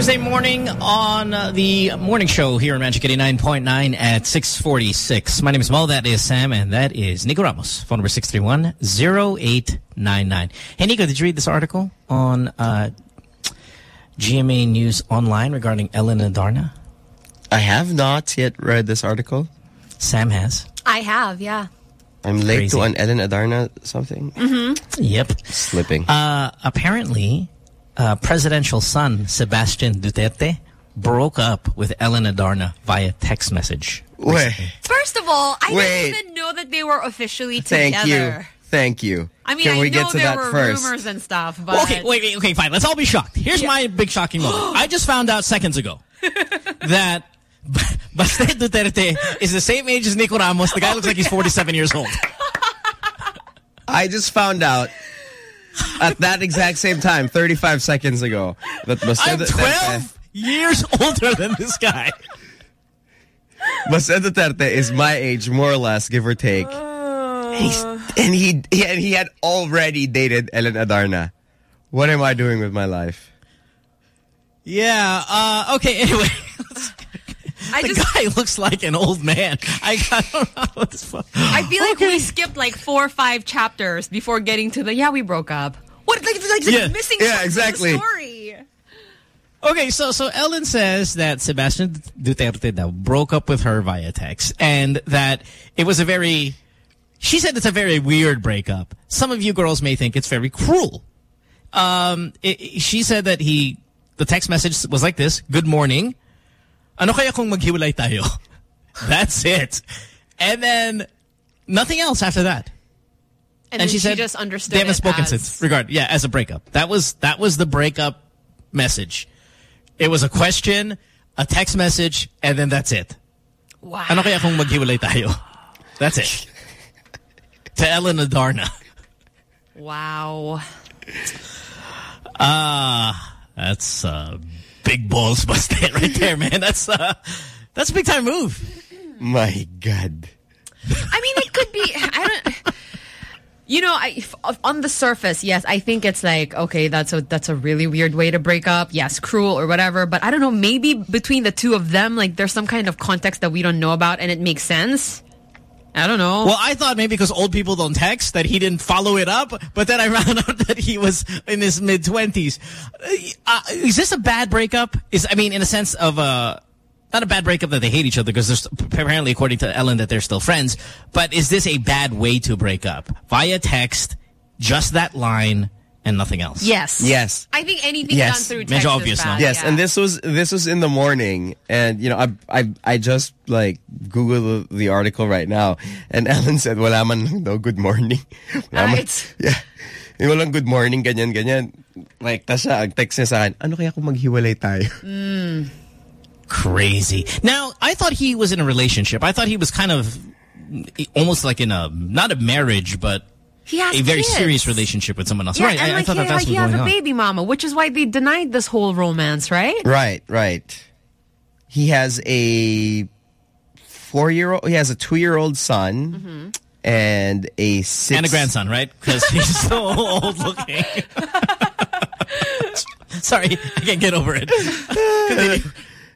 Tuesday morning on the morning show here on Magic 89.9 at 646. My name is Mo, that is Sam, and that is Nico Ramos. Phone number 631-0899. Hey, Nico, did you read this article on uh, GMA News Online regarding Ellen Adarna? I have not yet read this article. Sam has. I have, yeah. I'm late Crazy. to an Ellen Adarna something. Mm-hmm. Yep. Slipping. Uh, apparently, uh, presidential son Sebastian Duterte broke up with Ellen Adarna via text message. Wait. First of all, I Wait. didn't even know that they were officially together. Thank you. Thank you. I mean, Can I we know get to there that were first? rumors and stuff, but Okay, wait, wait, okay, fine. Let's all be shocked. Here's my big shocking moment. I just found out seconds ago that Baste Duterte is the same age as Nico Ramos. The guy looks like he's 47 years old. I just found out at that exact same time, 35 seconds ago, that I'm Duterte, 12 years older than this guy. Baste Duterte is my age, more or less, give or take. He's, and he, he and he had already dated Ellen Adarna. What am I doing with my life? Yeah, uh, okay, anyway. I the just- guy looks like an old man. I, I don't know what's fun. I feel like we skipped like four or five chapters before getting to the yeah we broke up. What like like, like Yeah. missing Yeah, parts of the exactly. story. Okay, so so Ellen says that Sebastian Duterte now broke up with her via text, and that it was a very. She said it's a very weird breakup. Some of you girls may think it's very cruel. Um, it, it- she said that he, the text message was like this: "Good morning, ano kaya kung maghiwalay tayo?" That's it, and then nothing else after that. And, then she, just understood. they haven't spoken as- since. Regard, yeah, as a breakup. That was that was the breakup message. It was a question, a text message, and then that's it. Wow. Ano kaya kung maghiwalay tayo? That's it. to Ellen Adarna. Wow. Ah, that's uh, big balls busted right there, man. That's uh, that's a big time move. My God. I mean, it could be. I don't. You know, I, if- on the surface, yes, I think it's like okay, that's a that's a really weird way to break up. Yes, cruel or whatever. But I don't know. Maybe between the two of them, like there's some kind of context that we don't know about, and it makes sense. I don't know. Well, I thought maybe because old people don't text that he didn't follow it up, but then I found out that he was in his mid twenties. Uh, is this a bad breakup? Is I mean, in a sense of uh not a bad breakup that they hate each other because apparently, according to Ellen, that they're still friends. But is this a bad way to break up via text? Just that line and nothing else. Yes. Yes. I think anything Yes. done through text Medyo is obvious, bad. no? Yes, yeah. and this was this was in the morning, and you know I I I just like Google the, the article right now, and Ellen said wala man lang daw good morning. Wala man- Right. Yeah. Yung walang good morning, ganyan, ganyan. Like, tas siya, ang text niya sa akin, ano kaya kung maghiwalay tayo? Mm. Crazy. Now, I thought he was in a relationship. I thought he was kind of almost like in a, not a marriage, but He has a very kids. serious relationship with someone else. Yeah, right. and I, I thought he, that that's like he what's has going a on. baby mama, which is why they denied this whole romance, right? Right, right. He has a four-year-old, he has a two-year-old son, and a six... And a grandson, right? Because he's so old looking. Sorry, I can't get over it.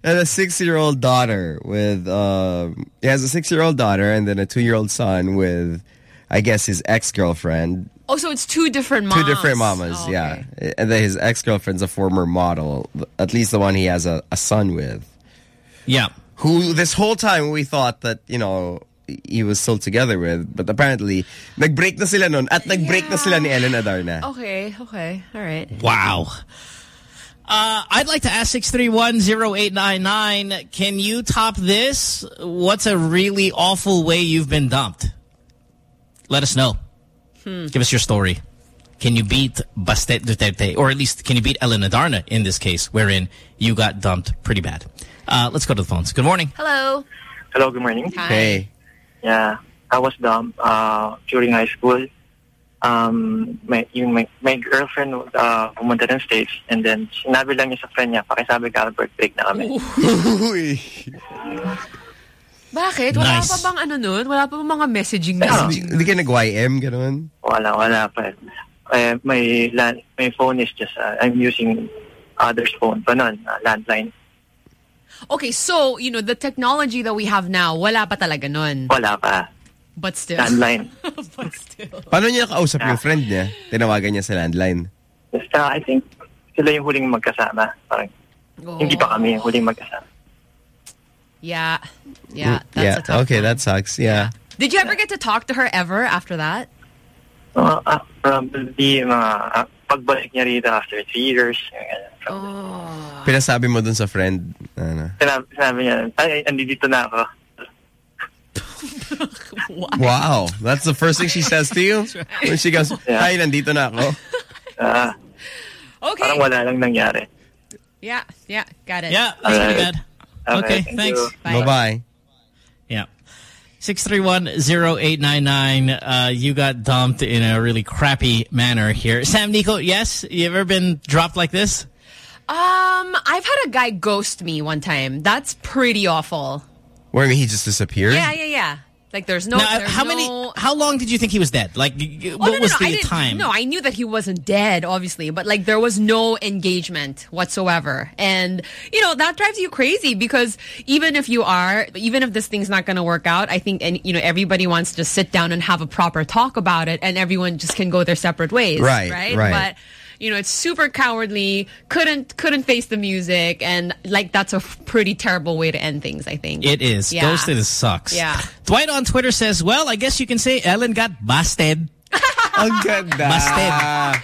and a six-year-old daughter with um he has a six-year-old daughter and then a two-year-old son with I guess his ex-girlfriend. Oh, so it's two different moms. Two different mamas, Oh, yeah. And then his ex-girlfriend's a former model, at least the one he has a, a son with. Yeah. Who this whole time we thought that, you know, he was still together with, but apparently nag-break na sila nun at nag-break na sila ni Ellen Adarna. Okay, okay, all right. Wow. Uh, I'd like to ask 6310899, can you top this? What's a really awful way you've been dumped? Let us know. Hmm. Give us your story. Can you beat Baste Duterte? Or at least, can you beat Ellen Adarna in this case, wherein you got dumped pretty bad? Uh, let's go to the phones. Good morning. Hello. Hello, good morning. Hi. Hey. Yeah, I was dumped uh, during high school. Um, may, yung my, my girlfriend uh, pumunta ng States and then sinabi lang niya sa friend niya, pakisabi ka, birthday na kami. Uy. Bakit? Wala Nice. pa bang ano nun? Wala pa bang mga messaging Hindi messaging? hindi ka nag-YM, ganun? Wala, wala pa. Eh, my, land, my phone is just, uh, I'm using other's phone pa nun, uh, landline. Okay, so, you know, the technology that we have now, wala pa talaga nun. Wala pa. But still. Landline. but still. Paano niya nakausap yung friend niya? Tinawagan niya sa landline. Basta, I think sila yung huling magkasama. Parang, hindi pa kami yung huling magkasama. Yeah. Yeah. That's yeah, a tough okay, that sucks. Yeah. Did you ever get to talk to her ever after that? Uh, uh, probably, mga, uh, pagbalik niya rito after three years. Oh. Pinasabi mo dun sa friend, ano? Sinabi, sinabi niya, ay, andito na ako. Wow. That's the first thing she says to you? When she goes, hi, nandito na ako. Ah, Okay. parang wala lang nangyari. Yeah, yeah, got it. Yeah, that's pretty bad. Okay, thank thanks. you. Bye-bye. Yeah. 631-0899. Uh, you got dumped in a really crappy manner here. Sam, Nico, yes? You ever been dropped like this? Um, I've had a guy ghost me one time. That's pretty awful. Where, I mean, he just disappeared? Yeah, yeah, yeah. Like there's no. now, there's how no- many, how long did you think he was dead? Like, Oh, what no, no, was the time? No, I knew that he wasn't dead, obviously, but like there was no engagement whatsoever. And, you know, that drives you crazy because even if you are, even if this thing's not going to work out, I think, and you know, everybody wants to just sit down and have a proper talk about it and everyone just can go their separate ways. Right, Right. right. But, you know, it's super cowardly, couldn't, couldn't face the music. And like, that's a pretty terrible way to end things, I think. It is. Yeah. Ghosted sucks. Yeah. Dwight on Twitter says, well, I guess you can say Ellen got busted. Ang ganda. Busted.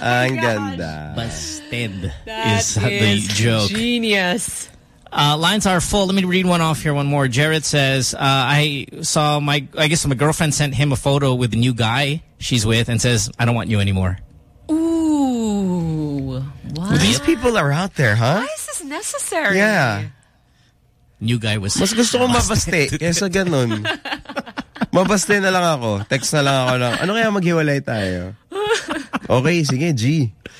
Ang ganda. Busted That is the is joke. Genius. Uh, lines are full. Let me read one off here. One more. Jared says, uh, I saw my, I guess my girlfriend sent him a photo with the new guy she's with and says, I don't want you anymore. Ooh. What? These people are out there, huh? Why is this necessary? Yeah. New guy was Mas gusto ko mabaste kaysa ganun. Mabaste na lang ako. Text na lang ako ng, ano kaya maghiwalay tayo? Okay, sige, G.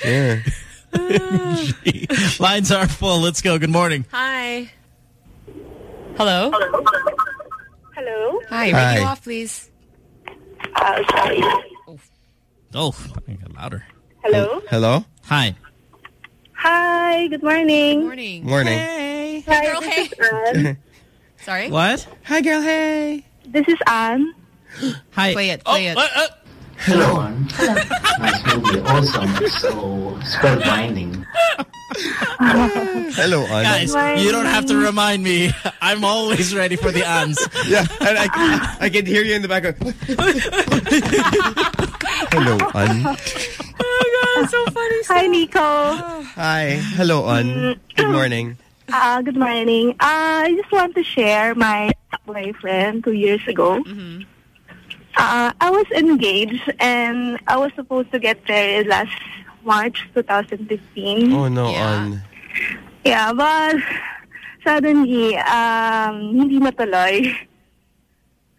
Yeah. Lines are full. Let's go. Good morning. Hi. Hello? Hello? Hi, Hi. radio off, please. Uh, sorry. Oh, I got louder. Hello? Hello? Hi. Hi, good morning. Morning. Morning. Hey. Hi, girl, this hey. is Anne. Sorry? What? Hi, girl, hey. This is Anne. Hi. Play it, oh, play it. Uh, uh. Hello, Anne. nice movie. Awesome. So spellbinding. Hello, Ann. Guys, you don't have to remind me. I'm always ready for the ans. Yeah, and I, I can hear you in the background. Hello, Ann. Oh, God, so funny. Hi, Nico. Hi. Hello, Ann. Good morning. Uh, good morning. Uh, I just want to share my boyfriend two years ago. Uh, I was engaged and I was supposed to get married last March 2015. Oh, no, Ann. Yeah, but suddenly, um, hindi natuloy.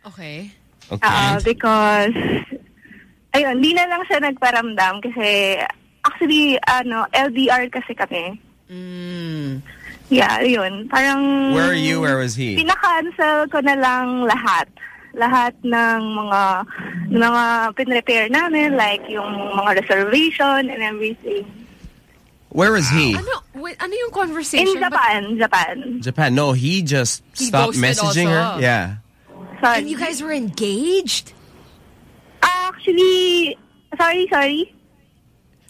Okay. Uh, because, ayun, di na lang siya nagparamdam kasi, actually, ano, LDR kasi kami. Mm. Yeah, yun. Parang... Where are you? Where was he? Pinaka-cancel ko na lang lahat. Lahat ng mga mga pinrepair namin, like yung mga reservation and everything. Where was he? Ano, wait, ano yung conversation? In Japan, Japan. Japan. No, he just He stopped messaging also. her. Yeah. Sorry. And you guys were engaged? Actually, sorry, sorry.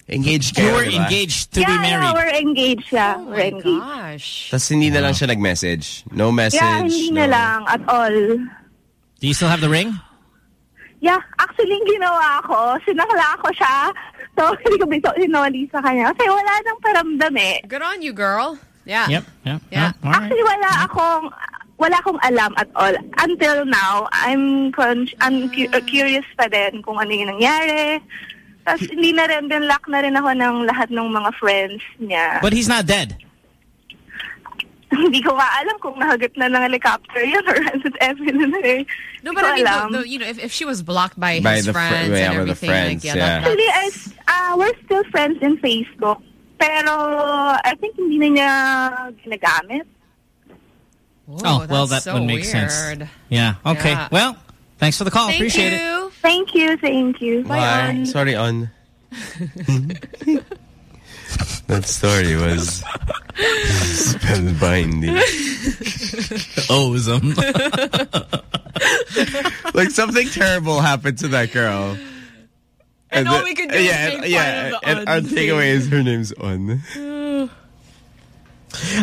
Engaged You were diba? engaged to yeah, be yeah, we're engaged, yeah. Oh we're engaged. Gosh. Tapos hindi na lang siya nag-message. No message. Yeah, hindi no. na lang at all. Do you still have the ring? Yeah, actually, yung ginawa ko, sinakla ko siya. So, hindi ko bito sinoli sa kanya. Kasi wala nang paramdam eh. Good on you, girl. Yeah. Yep. Yep. Yeah. Oh, all right. Actually, wala akong wala akong alam at all. Until now, I'm con- I'm cu- uh, curious pa din kung ano yung nangyari. Tapos hindi na rin, binlock na rin ako ng lahat ng mga friends niya. But he's not dead. hindi ko maalam kung nahagat na ng helicopter yun or ano every na. No, but I mean, alam. the, the, you know, if, if she was blocked by, By his the fr- friends yeah, and everything, friends, like, yeah, yeah. that, that, Actually, I, uh, we're still friends in Facebook. Pero I think hindi na niya ginagamit. oh, well, that so would make sense. Yeah. Okay. Yeah. Well, thanks for the call. Thank Appreciate it. you. Thank you, thank you. Bye. Sorry, on. that story was spellbinding. Ozum. like something terrible happened to that girl. And all the- we could do is yeah, make fun yeah, of the and our takeaway is her name's On.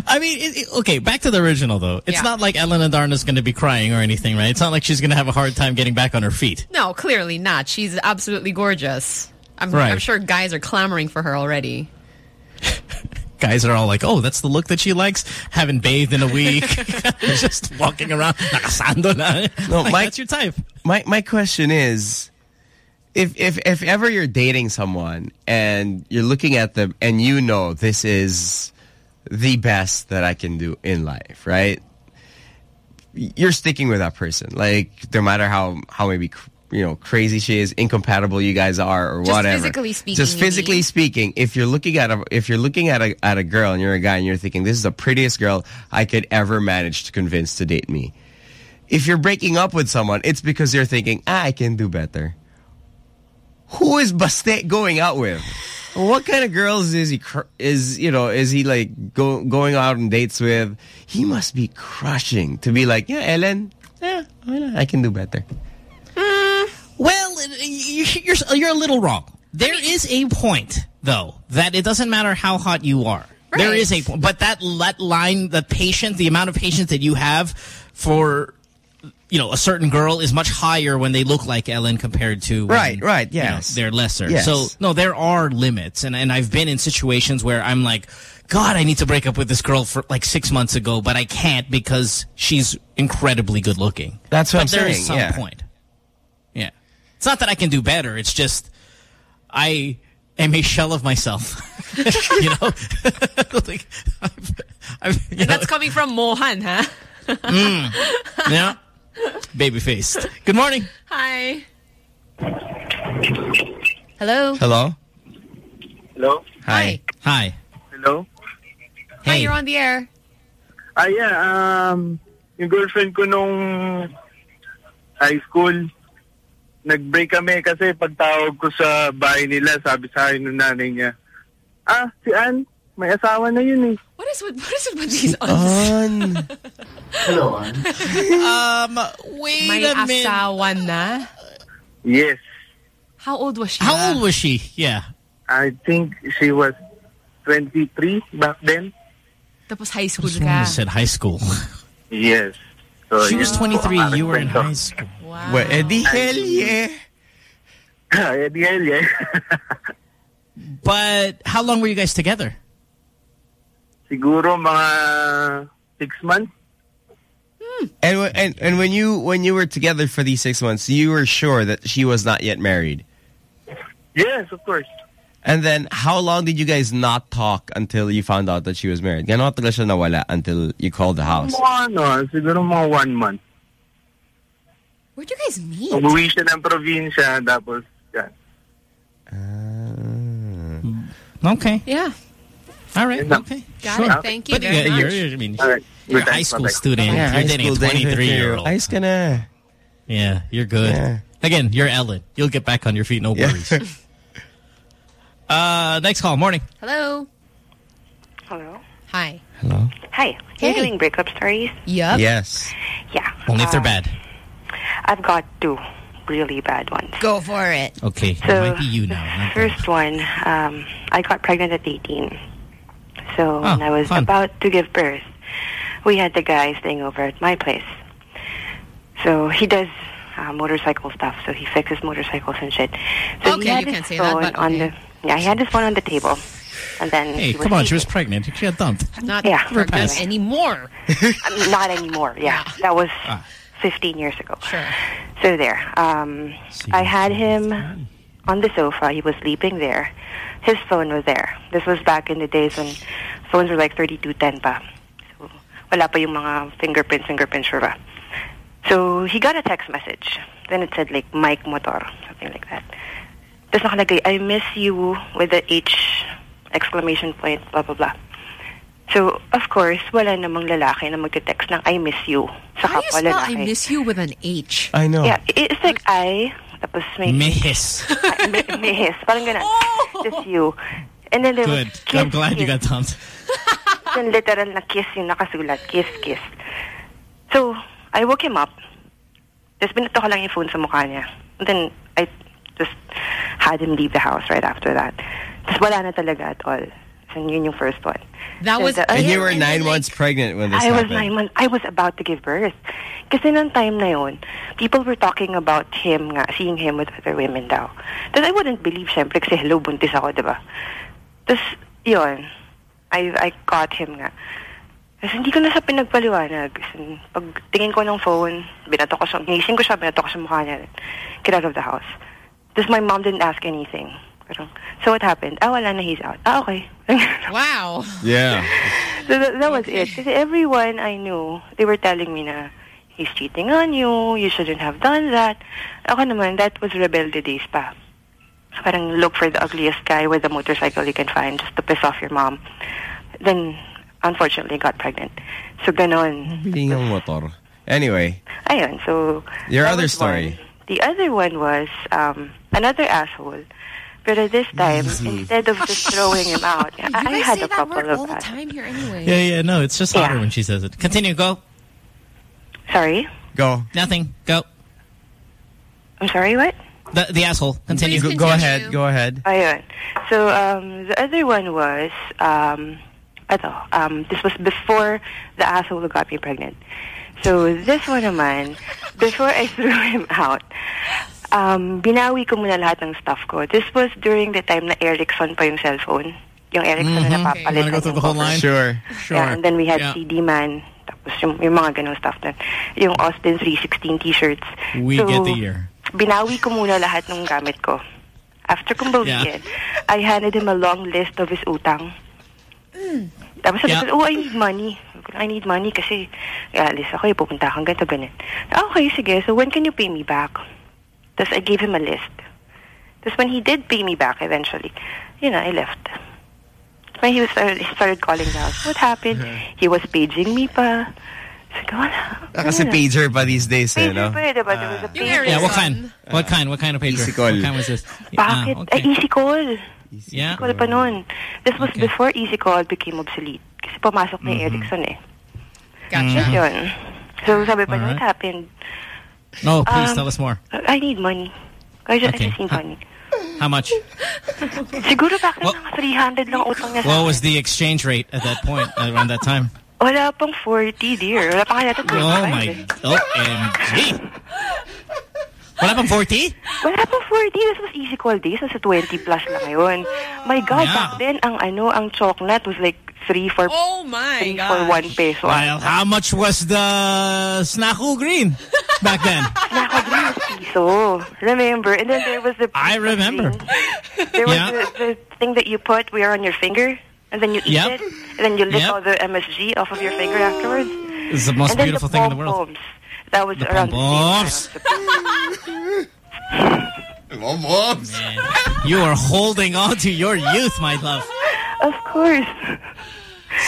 I mean, it, it- okay, back to the original, though. It's Yeah. not like Ellen Adarna's going to be crying or anything, right? It's not like she's going to have a hard time getting back on her feet. No, clearly not. She's absolutely gorgeous. I'm, Right. I'm sure guys are clamoring for her already. guys are all like, oh, that's the look that she likes. Haven't bathed in a week. Just walking around. Nakasando na. No, Like, my, that's your type. My my question is, if if if ever you're dating someone and you're looking at them and you know this is the best that I can do in life, right? You're sticking with that person, like no matter how how maybe you know crazy she is, incompatible you guys are, or Just whatever. physically speaking, Just physically mean? speaking, if you're looking at a if you're looking at a at a girl and you're a guy and you're thinking this is the prettiest girl I could ever manage to convince to date me. If you're breaking up with someone, it's because you're thinking, ah, I can do better. Who is Baste going out with? What kind of girls is he? cr- Is you know? Is he like go, going out on dates with? He must be crushing to be like, yeah, Ellen, yeah. I can do better. You're you're a little wrong. There is a point, though, that it doesn't matter how hot you are. There Right. is a point, but that that line, the patience, the amount of patience that you have for, you know, a certain girl is much higher when they look like Ellen compared to when, Right, right, you know, they're lesser. Yes. So no, there are limits, and and I've been in situations where I'm like. God, I need to break up with this girl for like six months ago, but I can't because she's incredibly good looking. That's what but I'm there saying, is some yeah. point. Yeah. It's not that I can do better. It's just I am a shell of myself. you know? like, I've, I've, you know, That's coming from Mohan, huh? mm, yeah. Baby faced. Good morning. Hi. Hello. Hello. Hello? Hi. Hi. Hello? Hi, you're on the air. Ah, yeah. Um, yung girlfriend ko nung high school, nag-break kami kasi pagtawag ko sa bahay nila, sabi sa akin ng nanay niya, ah, si Ann, may asawa na yun eh. What is with what is it with these An. Hello, Ann. um, wait May a minute. May asawa na? Yes. How old was she? How old was she? Yeah. I think she was 23 back then. Tapos high school Just ka. you said high school. Yes. So, She was 23. You were in high school. Wow. Well, Eddie, hell yeah. Eddie, hell yeah. But how long were you guys together? Siguro mga six months. Hmm. And, and and when you when you were together for these six months, you were sure that she was not yet married. Yes, of course. And then, how long did you guys not talk until you found out that she was married? Gano'n tagal siya nawala until you called the house? Mga ano, siguro mga one month. Where'd you guys meet? Umuwi siya ng probinsya, tapos yan. Okay. Yeah. All right. Okay. Got sure. it. Thank you But very you're, much. you're, I mean, All right. you're a high school bye-bye. student. Yeah, you're high dating a 23 year old. Ayos ka na. Yeah, you're good. Yeah. Again, you're Ellen. You'll get back on your feet, no Yeah. worries. uh, next call. Morning. Hello. Hello. Hi. Hello. Hi. Hey. You're doing breakup stories? Yup. Yes. Yeah. Only if they're Uh, bad. I've got two really bad ones. Go for it. Okay. So, it might be you now. not. First one, um, I got pregnant at 18. So Oh, when I was fun. about to give birth, we had the guy staying over at my place. So he does uh, motorcycle stuff. So he fixes motorcycles and shit. So Okay, he had you his can't say that, phone but on okay. the yeah, he had his phone on the table, and then Hey, come on. She was pregnant. She had dumped. Not Yeah, pregnant pass. anymore. Not anymore. Yeah, that was Ah. 15 years ago. Sure. So there, um, I had him on the sofa. He was sleeping there. His phone was there. This was back in the days when phones were like 3210 pa. So, wala pa yung mga fingerprint, fingerprint, sure ba? So, he got a text message. Then it said like, Mike Motor, something like that. Tapos nakalagay, I miss you with the H exclamation point, blah, blah, blah. So, of course, wala namang lalaki na magte-text ng I miss you sa How do you kapwa spell I miss you with an H? I know. Yeah, it's like I, tapos may... Miss. Ah, mi- Mihis, parang ganun. Just you. And then there Good. was kiss, I'm glad you kiss. got dumped. Yung literal na kiss yung nakasulat. Kiss, kiss. So, I woke him up. Tapos binato ko lang yung phone sa mukha niya. And then, I just had him leave the house right after that. Tapos wala na talaga at all. So, yun yung first one. That So was the- And you were then, nine like, months pregnant when this I was nine months. I was about to give birth. Kasi nung time na yun, people were talking about him nga, seeing him with other women daw. Tapos I wouldn't believe, syempre, kasi hello, buntis ako, di ba? Tapos, yun. I, I caught him nga. Kasi hindi ko na siya pinagpaliwanag. Pag tingin ko ng phone, binato ko siya, nising ko siya, binato ko siya mukha niya. Get out of the house. Tapos my mom didn't ask anything. Parang, so what happened? Ah, wala na, he's out. Ah, okay. wow. Yeah. So that, that was it. Kasi everyone I knew, they were telling me na, he's cheating on you, you shouldn't have done that. Ako naman, that was rebelde days pa. Parang look for the ugliest guy with a motorcycle you can find just to piss off your mom. Then, unfortunately, got pregnant. So, ganon. Being a motor. Anyway, Ayun, so... your other story. one. The other one was um, another asshole. But this time, instead of just throwing him out, I, I had say a that couple word of all the time here anyway. Yeah, yeah, no, it's just hotter when she says it. Continue, go. Sorry? Go. Nothing. Go. I'm sorry, what? The, the asshole. Continue. Go, go ahead. Go ahead. Ayun. So, um, the other one was, um, ito, um, this was before the asshole got me pregnant. So, this one naman, before I threw him out, um, binawi ko muna lahat ng stuff ko. This was during the time na Ericsson pa yung cellphone. Yung Ericsson Mhm. na Okay. napapalit. Wanna go through the whole line? Sure. Sure. Yeah, and then we had Yeah. CD Man. Tapos yung, yung mga ganong stuff na. Yung Austin 316 t-shirts. We So, get the year. binawi ko muna lahat ng gamit ko. After kong bawiin, I handed him a long list of his utang. Tapos sabi Yeah. ko, oh, I need money. I need money kasi alis ako, eh, pupunta kang ganito, ganun. Okay, sige. So when can you pay me back? Tapos I gave him a list. Tapos when he did pay me back eventually, you know, I left. When he was started, he started calling the house, what happened? He was paging me pa. Sabi ko, wala. Ah, Kasi pager pa these days, eh, no? Pa, diba? There was a pager. Yeah, what kind? What kind? What kind of pager? Easy call. What kind was this? Bakit? Ah, okay. Ay, easy call. Yeah. Easy call pa nun. This was before easy call became obsolete. Kasi pumasok na yung Ericsson eh. Gotcha. Tapos yun. So sabi pa, Alright. what happened? No, please Um, tell us more. I need money. I just, Okay. I just need money. How much? Siguro bakit mga 300 lang utang niya What was the exchange rate at that point, around that time? Wala pang 40, dear. Wala pang yata 25. Oh my, eh. OMG. Wala pang 40? Wala pang 40. This was easy call days. Nasa 20 plus lang ngayon. My God, Yeah. back then, ang ano, ang chocolate was like 3 for, Oh my 3 for 1 peso. Well, how much was the Snaku Green back then? Nakagreens piso. Remember? And then there was the... I remember. There was Yeah. the, the thing that you put where on your finger, and then you eat Yep. it, and then you lick Yep. all the MSG off of your finger afterwards. It's the most and beautiful the thing in the world. That was The around pom-poms. the same time. You are holding on to your youth, my love. Of course.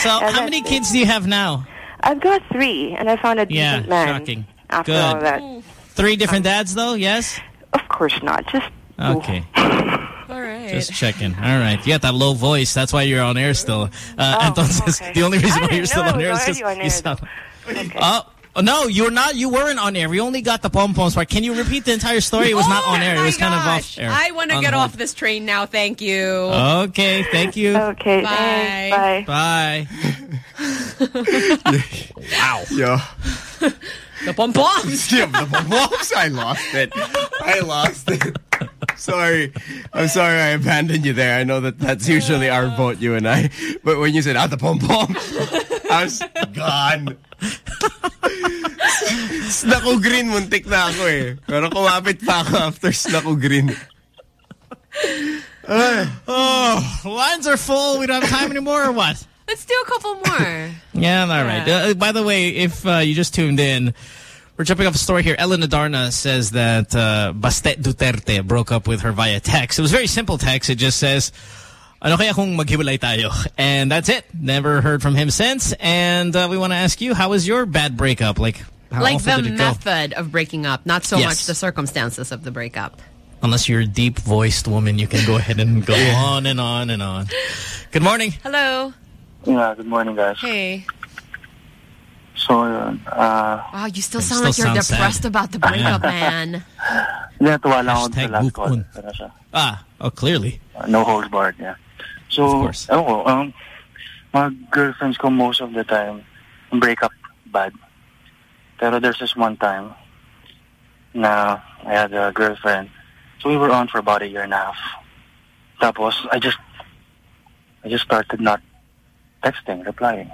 So, Yeah, how many kids do you have now? I've got three, and I found a Yeah, decent man shocking. after Good. all that. Three different dads, though? Yes. Of course not. Just Okay. All right. Just checking. All right. You got that low voice. That's why you're on air still. Uh, entonces, the only reason Oh, why you're still on air is because you air, sound. Oh. Oh, no, you're not. You weren't on air. We only got the pom poms part. Can you repeat the entire story? It was not Oh on air. It my was kind of off air. I want to get off this train now. Thank you. Okay. Thank you. Okay. Bye. Bye. Bye. Wow. Yeah. The pom poms. Yeah, the pom-poms. I lost it. I lost it. Sorry. I'm sorry I abandoned you there. I know that that's usually our vote, you and I. But when you said, ah, the pom-poms, I was gone. Snako Green, muntik na ako eh. Pero kumapit pa ako after Snako Green. oh, lines are full. We don't have time anymore or what? Let's do a couple more. Yeah, all right. Uh, by the way, if uh, you just tuned in, we're jumping off a story here. Ellen Adarna says that uh, Baste Duterte broke up with her via text. It was very simple text. It just says, ano kaya kung maghiwalay tayo? And that's it. Never heard from him since. And uh, we want to ask you, how was your bad breakup? Like, how like the did it go? method of breaking up, not so Yes. much the circumstances of the breakup. Unless you're a deep-voiced woman, you can go ahead and go on and on and on. Good morning. Hello. Yeah, good morning, guys. Hey. So, yun. Uh, Wow, you still sound still like you're sound sad. depressed about the breakup, man. natuwa lang ako sa Hashtag last move call. on. Ano siya? Ah, oh, clearly. Uh, no holds barred, yeah. So, Of course. ewan ko, um, mga girlfriends ko most of the time, break up bad. Pero there's this one time na I had a girlfriend. So we were on for about a year and a half. Tapos, I just, I just started not texting, replying.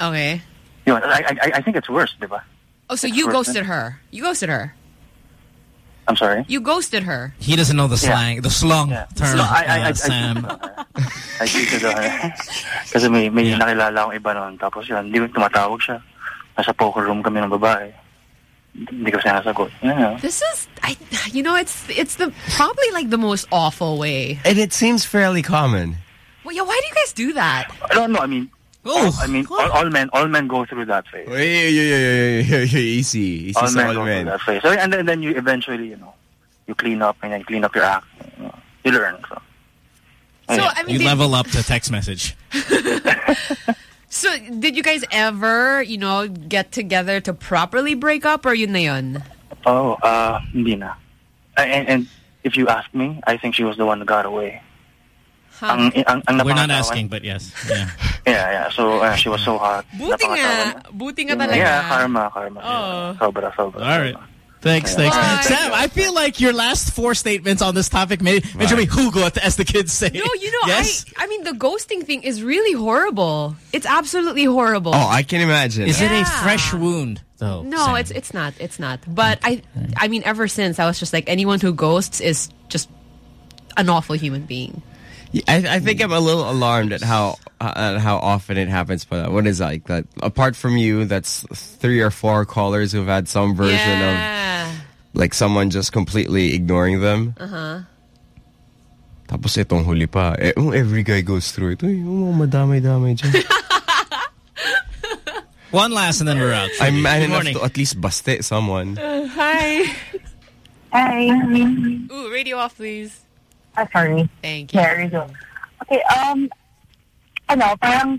Okay. You know, I, I, I think it's worse, diba? Oh, so It's you ghosted than- her. You ghosted her. I'm sorry? You ghosted her. He doesn't know the Yeah. slang, the slung term, So, I, I, I, uh, Sam. I cheated on her. Kasi may, may nakilala akong iba noon. Tapos yun, hindi tumatawag siya. Nasa poker room kami ng babae. Hindi ko sinasagot. Yeah. This is, I, you know, it's it's the probably like the most awful way. And it seems fairly common. Well, yeah, why do you guys do that? I don't know. I mean, all, I mean, all, all men, all men go through that phase. Yeah, yeah, yeah, yeah, yeah, yeah, easy. Easy all men all go men. through that phase. So, and then, then you eventually, you know, you clean up and then clean up your act. You, know, you learn. So, So, I mean, you level up to text message. So, did you guys ever, you know, get together to properly break up or yun na yun? oh, uh, hindi na. And, and if you ask me, I think she was the one that got away. Ang, ang, ang We're not asking, but yes. Yeah. Yeah, yeah. So, uh, she was so hot. Buti nga. Buti nga talaga. Yeah, karma, karma. Oh. Sobra, sobra. All right. Thanks, thanks. Bye. Sam, I feel like your last four statements on this topic made, made me hugot, as the kids say. No, you know, yes? I, I mean, the ghosting thing is really horrible. It's absolutely horrible. Oh, I can imagine. Is it a fresh wound, though? No, Sam? it's it's not. It's not. But I I mean ever since I was just like anyone who ghosts is just an awful human being. I, I think I'm a little alarmed at how uh, at how often it happens. But what is like that? Apart from you, that's three or four callers who've had some version yeah. of like someone just completely ignoring them. Uh-huh. Tapos itong huli pa. Eh, oh, every guy goes through it. Uy, oh, madamay-damay dyan. One last and then we're out. I'm man Good enough morning. to at least bust baste someone. hi. Hi. Ooh, radio off, please. Ah, sorry. Thank you. There you go. Okay, um, ano, parang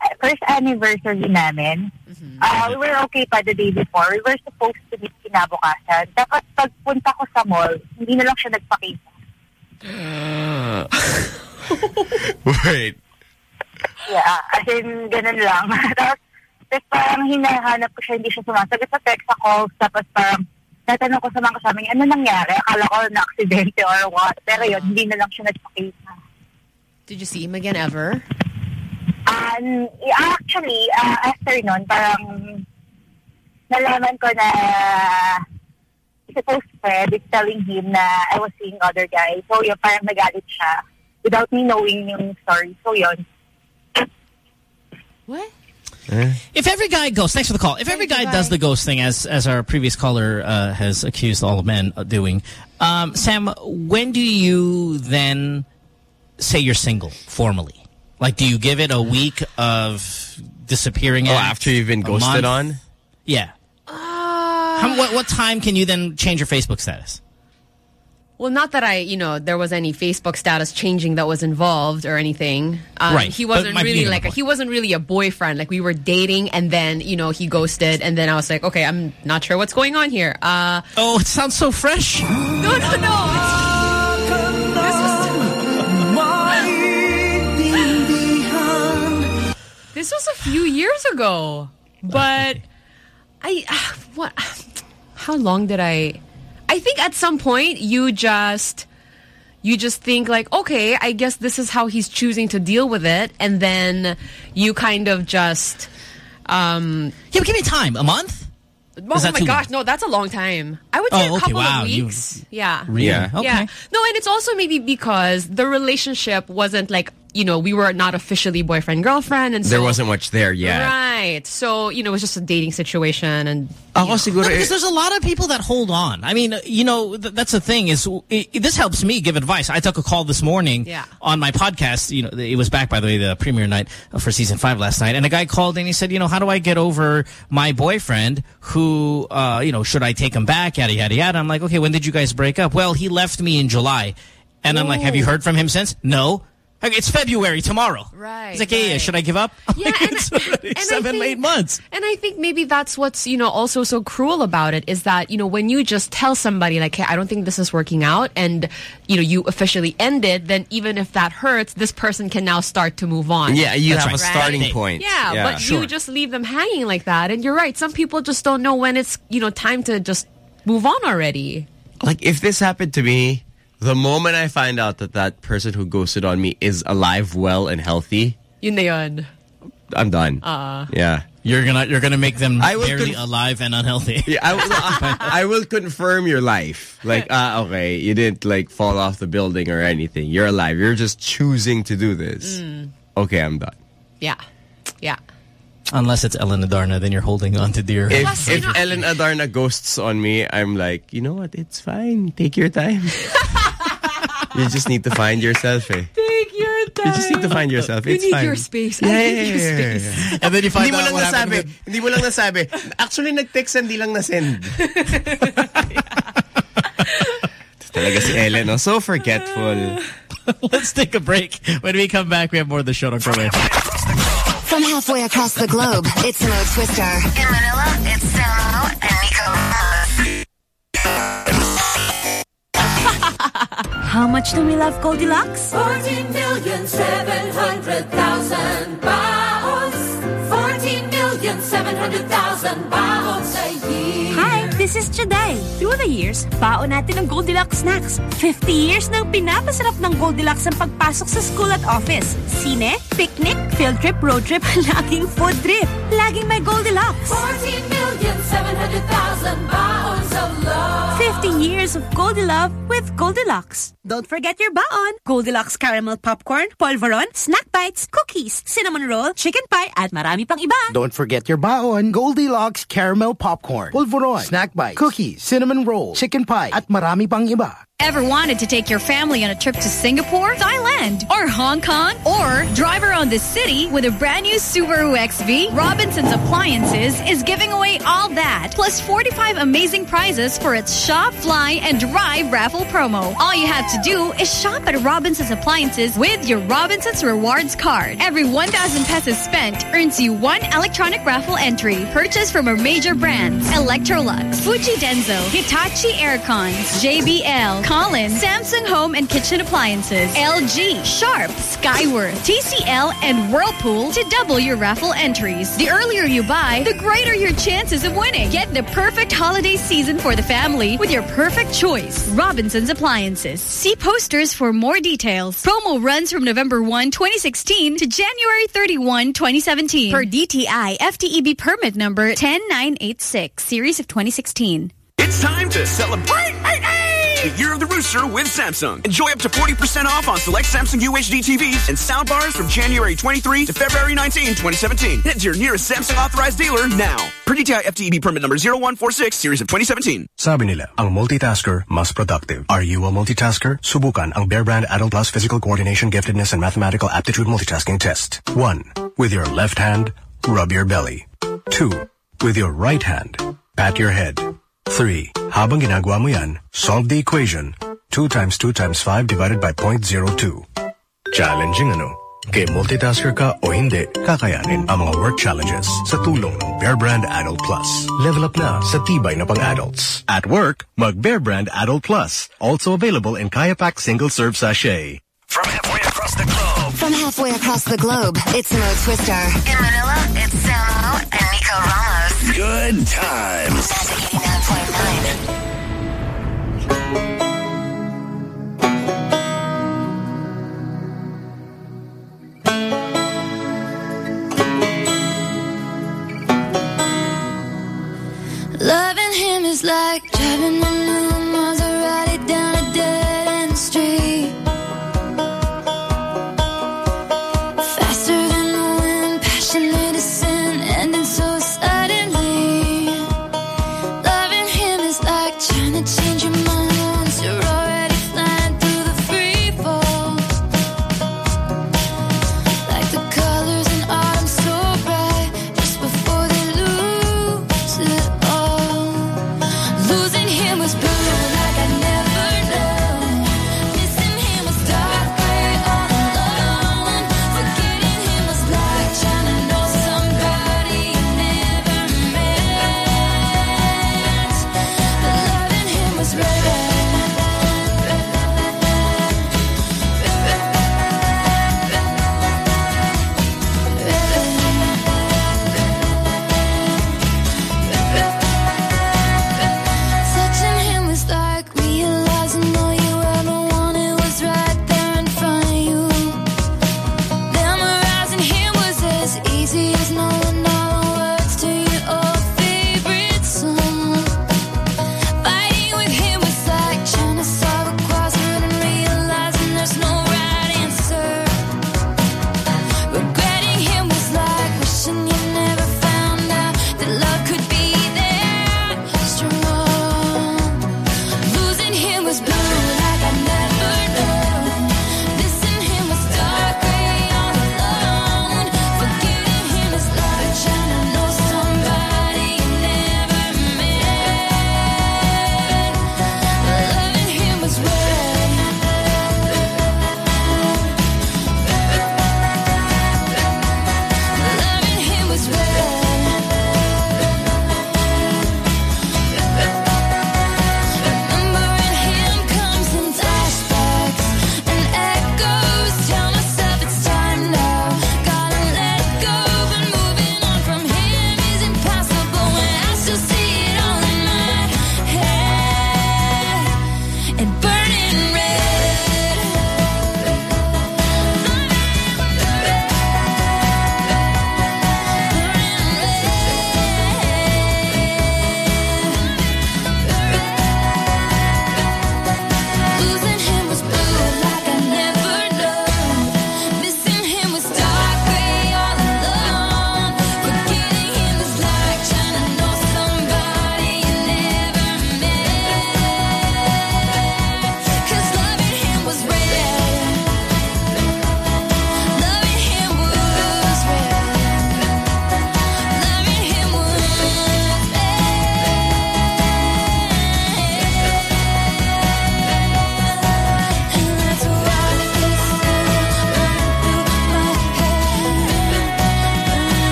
uh, first anniversary namin, Mm-hmm. uh, we were okay pa the day before. We were supposed to meet kinabukasan. Tapos pagpunta ko sa mall, hindi na lang siya nagpakita. Wait. Yeah, as in, ganun lang. tapos, tapos parang hinahanap ko siya, hindi siya sumasagot sa text ako. Tapos parang, ko sa mga kasama niya, ano nangyari? Akala ko na aksidente or what. Pero yun, hindi na lang siya nagpakita. Did you see him again ever? Um, actually, uh, after nun, parang nalaman ko na si close friend is telling him na I was seeing other guys. So yun, parang nagalit siya without me knowing yung story. So yun. What? If every guy ghosts, thanks for the call. If every guy does the ghost thing, as as our previous caller uh, has accused all men of doing, um, Sam, when do you then say you're single formally? Like, do you give it a week of disappearing? Oh, after you've been ghosted month? on? Yeah. How, what what time can you then change your Facebook status? Well, not that I, you know, there was any Facebook status changing that was involved or anything. Um, Right, He wasn't really like, a, he wasn't really a boyfriend. Like we were dating and then, you know, he ghosted and then I was like, okay, I'm not sure what's going on here. Uh, oh, it sounds so fresh. No, no, no. This was a few years ago, but I what? How long did I? I think at some point you just you just think like, okay, I guess this is how he's choosing to deal with it, and then you kind of just um. Yeah, but give me time. A month? Oh Is that my too gosh, no, that's a long time. I would say Oh, a okay, couple wow, of you- weeks. Yeah. Really? Yeah. Okay. Yeah. No, and it's also maybe because the relationship wasn't like, you know, we were not officially boyfriend girlfriend and so There wasn't much there yet. Right. So, you know, it was just a dating situation and Ako siguro, No, because there's a lot of people that hold on. I mean, you know, th that's the thing is it, this helps me give advice. I took a call this morning Yeah. on my podcast. You know, it was back by the way the premiere night for season five last night, and a guy called and he said, you know, how do I get over my boyfriend who, uh, you know, should I take him back? Yada yada yada. I'm like, okay, when did you guys break up? Well, he left me in July, and I'm like, have you heard from him since? No. Okay, it's February tomorrow. Right, He's like, yeah, yeah, right. should I give up? I'm Yeah, like, and- it's already and seven, think- eight months. And I think maybe that's what's, you know, also so cruel about it is that, you know, when you just tell somebody like, hey, I don't think this is working out and, you know, you officially end it, then even if that hurts, this person can now start to move on. Yeah, you That's have right. a starting Right. point. Yeah, Yeah. but you just leave them hanging like that. And you're right. Some people just don't know when it's, you know, time to just move on already. like if this happened to me, the moment I find out that that person who ghosted on me is alive, well, and healthy, Yun na yun. I'm done. Uh, Yeah. You're gonna you're gonna make them I will barely alive and unhealthy. Yeah, I, will- I, I will confirm your life. Like, ah, okay, you didn't like fall off the building or anything. You're alive. You're just choosing to do this. Mm. Okay, I'm done. yeah. Yeah. Unless it's Ellen Adarna, then you're holding on to dear. If, if Ellen Adarna ghosts on me, I'm like, you know what? It's fine. Take your time. you just need to find yourself, eh. Take your time. You just need to find yourself. You It's need fine. your space. Yeah, I yeah, need your yeah, yeah, space. yeah. And then you find hindi mo out lang what happened nasabi. Hindi mo lang nasabi. Actually, nag-text, hindi lang nasend. Ito talaga si Ellen, no? So forgetful. Let's take a break. When we come back, we have more of the show. Don't go away. From halfway across the globe, it's Mo Twister. In Manila, it's Samo and Nico How much do we love Goldilocks? 14 million 700,000 baos. 14 million 700,000 baos a year. Hi, this is Chaday. Through the years, baon natin ng Goldilocks snacks. 50 years nang pinapasarap ng Goldilocks ang pagpasok sa school at office. Sine, picnic, field trip, road trip, laging food trip. Laging may Goldilocks. 14 million 700,000 baos of love. 50 years of Goldilocks with Goldilocks. Don't forget your baon. Goldilocks caramel popcorn, polvoron, snack bites, cookies, cinnamon roll, chicken pie, at marami pang iba. Don't forget your baon, Goldilocks caramel popcorn, pulveron, snack bites, cookies, cinnamon roll, chicken pie, at marami pang iba. Ever wanted to take your family on a trip to Singapore, Thailand, or Hong Kong, or drive around the city with a brand new Subaru XV? Robinson's Appliances is giving away all that, plus 45 amazing prizes for its Shop, Fly, and Drive raffle promo. All you have to do is shop at Robinson's Appliances with your Robinson's Rewards card. Every 1,000 pesos spent earns you one electronic raffle entry purchased from our major brands Electrolux, Fujidenzo, Hitachi Aircons, JBL, Collins, Samsung Home and Kitchen Appliances, LG, Sharp, Skyworth, TCL, and Whirlpool to double your raffle entries. The earlier you buy, the greater your chances of winning. Get the perfect holiday season for the family with your perfect choice. Robinson's Appliances. See posters for more details. Promo runs from November 1, 2016 to January 31, 2017 per DTI FTEB permit number 10986, series of 2016. It's time to celebrate the Year of the Rooster with Samsung. Enjoy up to 40% off on select Samsung UHD TVs and soundbars from January 23 to February 19, 2017. Head to your nearest Samsung authorized dealer now. Per DTI FTEB permit number 0146, series of 2017. Sabi nila, ang multitasker mas productive. Are you a multitasker? Subukan ang Bear Brand Adult Plus Physical Coordination, Giftedness, and Mathematical Aptitude Multitasking Test. 1. With your left hand, rub your belly. 2. With your right hand, pat your head. 3. Habang ginagawa mo yan, solve the equation. 2 times 2 times 5 divided by 0.02. Challenging ano? Kaya multitasker ka o hindi, kakayanin ang mga work challenges sa tulong ng Bear Brand Adult Plus. Level up na sa tibay na pang-adults. At work, mag Bear Brand Adult Plus. Also available in Kayapak Single Serve Sachet. From halfway across the globe, From halfway across the globe, it's Mo Twister. In Manila, it's Samo and Nico Ramos. Good times. Loving him is like driving a new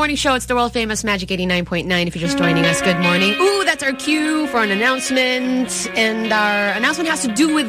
morning show. It's the world famous Magic 89.9. If you're just joining us, good morning. Ooh, that's our cue for an announcement. And our announcement has to do with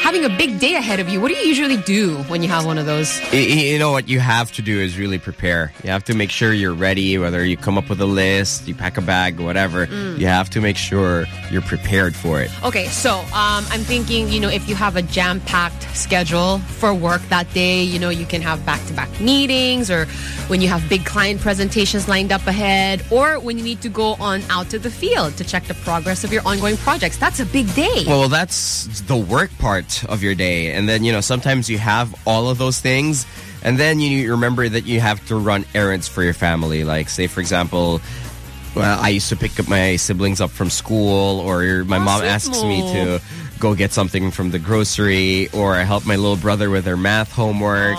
having a big day ahead of you. What do you usually do when you have one of those? You know what you have to do is really prepare. You have to make sure you're ready, whether you come up with a list, you pack a bag, whatever. Mm. You have to make sure you're prepared for it. Okay, so um, I'm thinking, you know, if you have a jam-packed schedule for work that day, you know, you can have back-to-back meetings or when you have big client presentations lined up ahead or when you need to go on out to the field to check the progress of your ongoing projects. That's a big day. Well, that's the work part of your day. And then, you know, sometimes you have all of those things. And then you remember that you have to run errands for your family. Like, say, for example, well, I used to pick up my siblings up from school, or my mom asks me to go get something from the grocery, or I help my little brother with their math homework.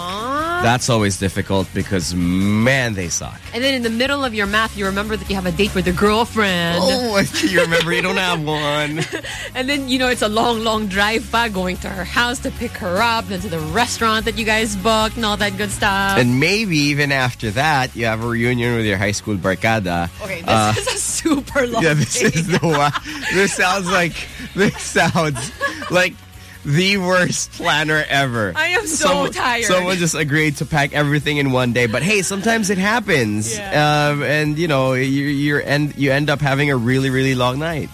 That's always difficult because, man, they suck. and then in the middle of your math, you remember that you have a date with a girlfriend. Oh, you remember you don't have one. And then, you know, it's a long, long drive back going to her house to pick her up, then to the restaurant that you guys booked and all that good stuff. And maybe even after that, you have a reunion with your high school barcada. okay, this Uh, is a super long Yeah, this day. is the one. This sounds like this sounds like the worst planner ever. I am so tired. Someone just agreed to pack everything in one day, but hey, sometimes it happens, um, and you know you you're end you end up having a really really long night.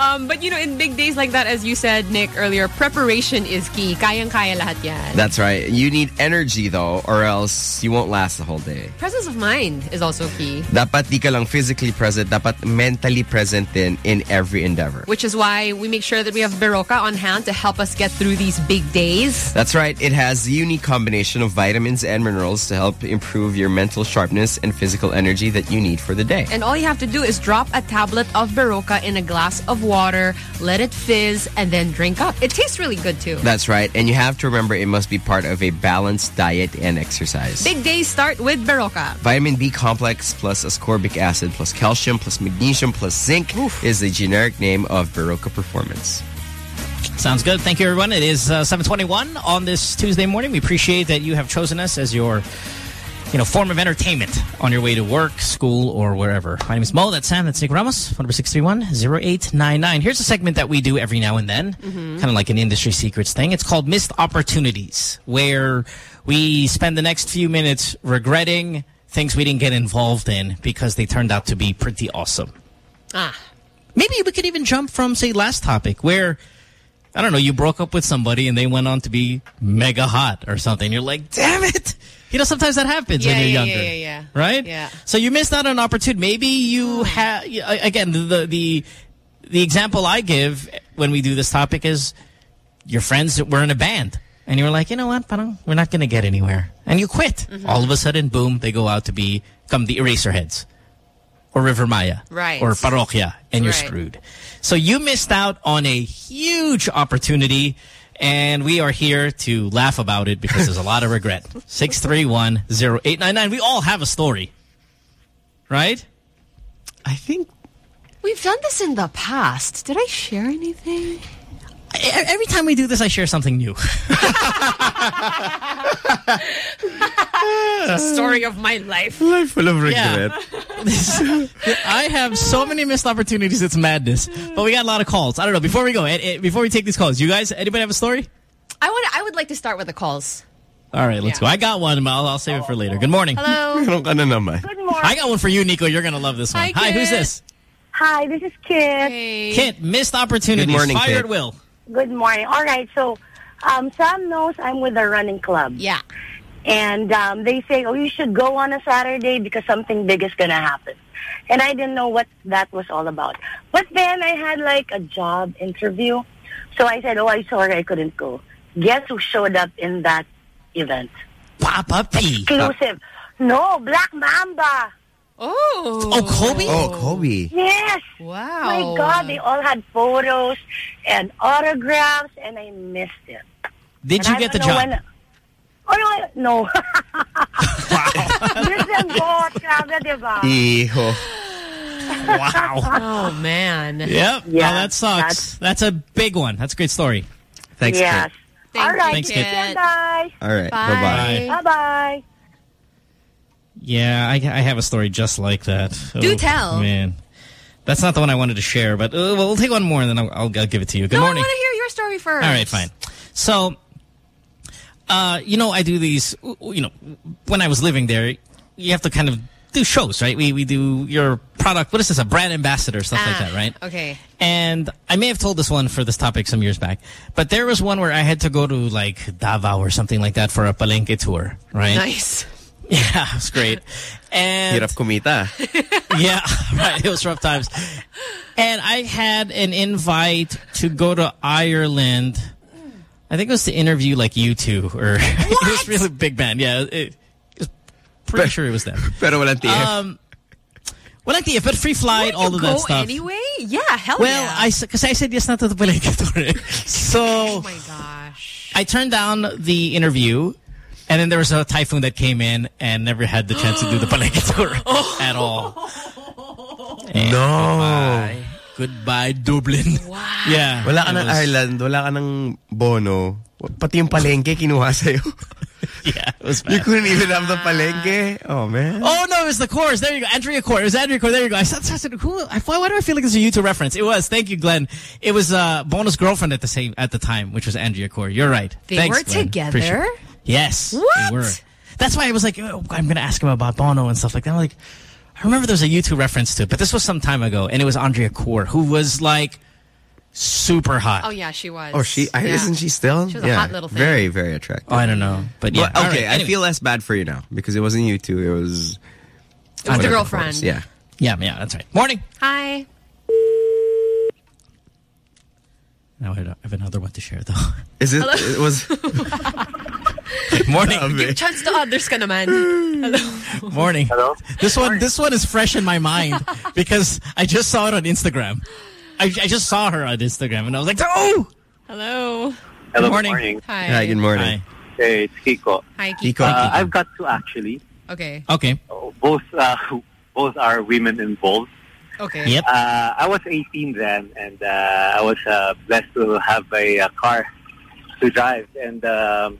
Um, but, you know, in big days like that, as you said, Nick, earlier, preparation is key. Kayang-kaya lahat yan. That's right. You need energy though, or else you won't last the whole day. Presence of mind is also key. Dapat di ka lang physically present, dapat mentally present din in every endeavor. Which is why we make sure that we have Berocca on hand to help us get through these big days. That's right. It has a unique combination of vitamins and minerals to help improve your mental sharpness and physical energy that you need for the day. And all you have to do is drop a tablet of Berocca in a glass of water, let it fizz, and then drink up. It tastes really good too. That's right. And you have to remember it must be part of a balanced diet and exercise. Big days start with Berocca. Vitamin B complex plus ascorbic acid plus calcium plus magnesium plus zinc is the generic name of Berocca Performance. Sounds good. Thank you, everyone. It is uh, 721 on this Tuesday morning. We appreciate that you have chosen us as your you know, form of entertainment on your way to work, school, or wherever. My name is Mo. That's Sam. That's Nick Ramos. Phone number 631-0899. Here's a segment that we do every now and then, kind of like an industry secrets thing. It's called Missed Opportunities, where we spend the next few minutes regretting things we didn't get involved in because they turned out to be pretty awesome. Ah. Maybe we could even jump from, say, last topic, where, I don't know, you broke up with somebody and they went on to be mega hot or something. You're like, damn it! You know, sometimes that happens Yeah, when you're yeah, younger. yeah, yeah, yeah. Right? Yeah. So you missed out on an opportunity. Maybe you have, again, the, the, the example I give when we do this topic is your friends were in a band. And you were like, you know what, parang we're not going to get anywhere. And you quit. Mm-hmm. All of a sudden, boom, they go out to be, become the Eraserheads. Or River Maya. Right. Or Parokya. And you're Right. screwed. So you missed out on a huge opportunity. And we are here to laugh about it because there's a lot of regret. 631-0899. We all have a story. Right? I think We've done this in the past. Did I share anything? E- Every time we do this, I share something new. It's a story of my life. Life full of regret. I have so many missed opportunities. It's madness. But we got a lot of calls. I don't know. Before we go, eh, eh, before we take these calls, you guys, anybody have a story? I want. I would like to start with the calls. All right, let's go. I got one, but I'll, I'll save it for later. Good morning. Hello. Ano ka na naman? Good morning. I got one for you, Nico. You're going to love this one. Hi, who's this? Hi, this is Kit. Hey. Kit, missed opportunities. Good morning, Fire Kit. at will. Good morning. All right, so um, Sam knows I'm with a running club. Yeah. And um, they say, oh, you should go on a Saturday because something big is going to happen. And I didn't know what that was all about. But then I had like a job interview. So I said, oh, I'm sorry I couldn't go. Guess who showed up in that event? Papa P. Exclusive. No, Black Mamba. Oh. Oh, Kobe? Oh, Kobe. Yes. Wow. My God, they all had photos and autographs, and I missed it. Did And you I get the job? when- oh, no, no. Listen, boss, grabe, di ba? Iho. Wow. Oh man. Yep. Yeah, well, that sucks. That's, a big one. That's a great story. Thanks, yes. Kit. Thank all right, Thanks, take Kit. care, guys. All right. Bye-bye. Bye-bye. Yeah, I, I have a story just like that. Do Oh, tell. Man. That's not the one I wanted to share, but uh, well, we'll take one more and then I'll, I'll, I'll give it to you. Good no, morning. I want to hear your story first. All right, fine. So, uh, you know, I do these, you know, when I was living there, you have to kind of do shows, right? We, we do your product, what is this, a brand ambassador, stuff like Ah, that, right? Okay. And I may have told this one for this topic some years back, but there was one where I had to go to like Davao or something like that for a Palenque tour, right? Nice. Yeah, it was great. And Hirap kumita. yeah, right. It was rough times. And I had an invite to go to Ireland. I think it was to interview like U2, or it was really big band. Yeah, it, it was pretty sure it was them. Pero walang TF. Um, walang TF, but free flight, all of that stuff. anyway? Yeah, hell Well, yeah. I because I said yes not to the Palenque tour. So oh my gosh. I turned down the interview, and then there was a typhoon that came in and never had the chance to do the Palenque tour at all. And No. Goodbye, goodbye Dublin. Yeah. Wala ka ng was- Ireland, wala ka ng Bono. Pati yung palengke kinuha sa'yo. yeah, You couldn't even have the palengke. Oh, man. Oh no, it was the Corrs. There you go, Andrea Corr. It was Andrea Corr. There you go. I said, I said who? I, why do I feel like it's a U2 reference? It was. Thank you, Glenn. It was uh, Bono's girlfriend at the same at the time, which was Andrea Corr. You're right. They Thanks, were Glenn. together? Appreciate it. Yes, What? they were. That's why I was like, oh, I'm going to ask him about Bono and stuff like that. I'm like, I remember there was a U2 reference to it, but this was some time ago, and it was Andrea Corr, who was like super hot. Oh yeah, she was. Oh, she Yeah. isn't she still? She was a yeah, hot little thing. Very, very attractive. Oh, I don't know, but yeah. Well, okay, right, I feel less bad for you now because it wasn't U2. It was. It was the girlfriend. of course, Yeah. Yeah, yeah, that's right. Morning. Hi. Now I have another one to share, though. Is it? Hello? It was. Morning. Give chance to others ka naman. Hello. Morning. Hello. This one, this one is fresh in my mind because I just saw it on Instagram. I, I just saw her on Instagram and I was like, oh! Hello. Hello, Good morning. good morning. Hi. Hi, good morning. Hey, it's Kiko. Hi, Kiko. Kiko. Uh, I've got two actually. Okay. Okay. Both uh, both are women involved. Okay. Yep. Uh, I was 18 then, and uh, I was uh, blessed to have a, uh car to drive. And um,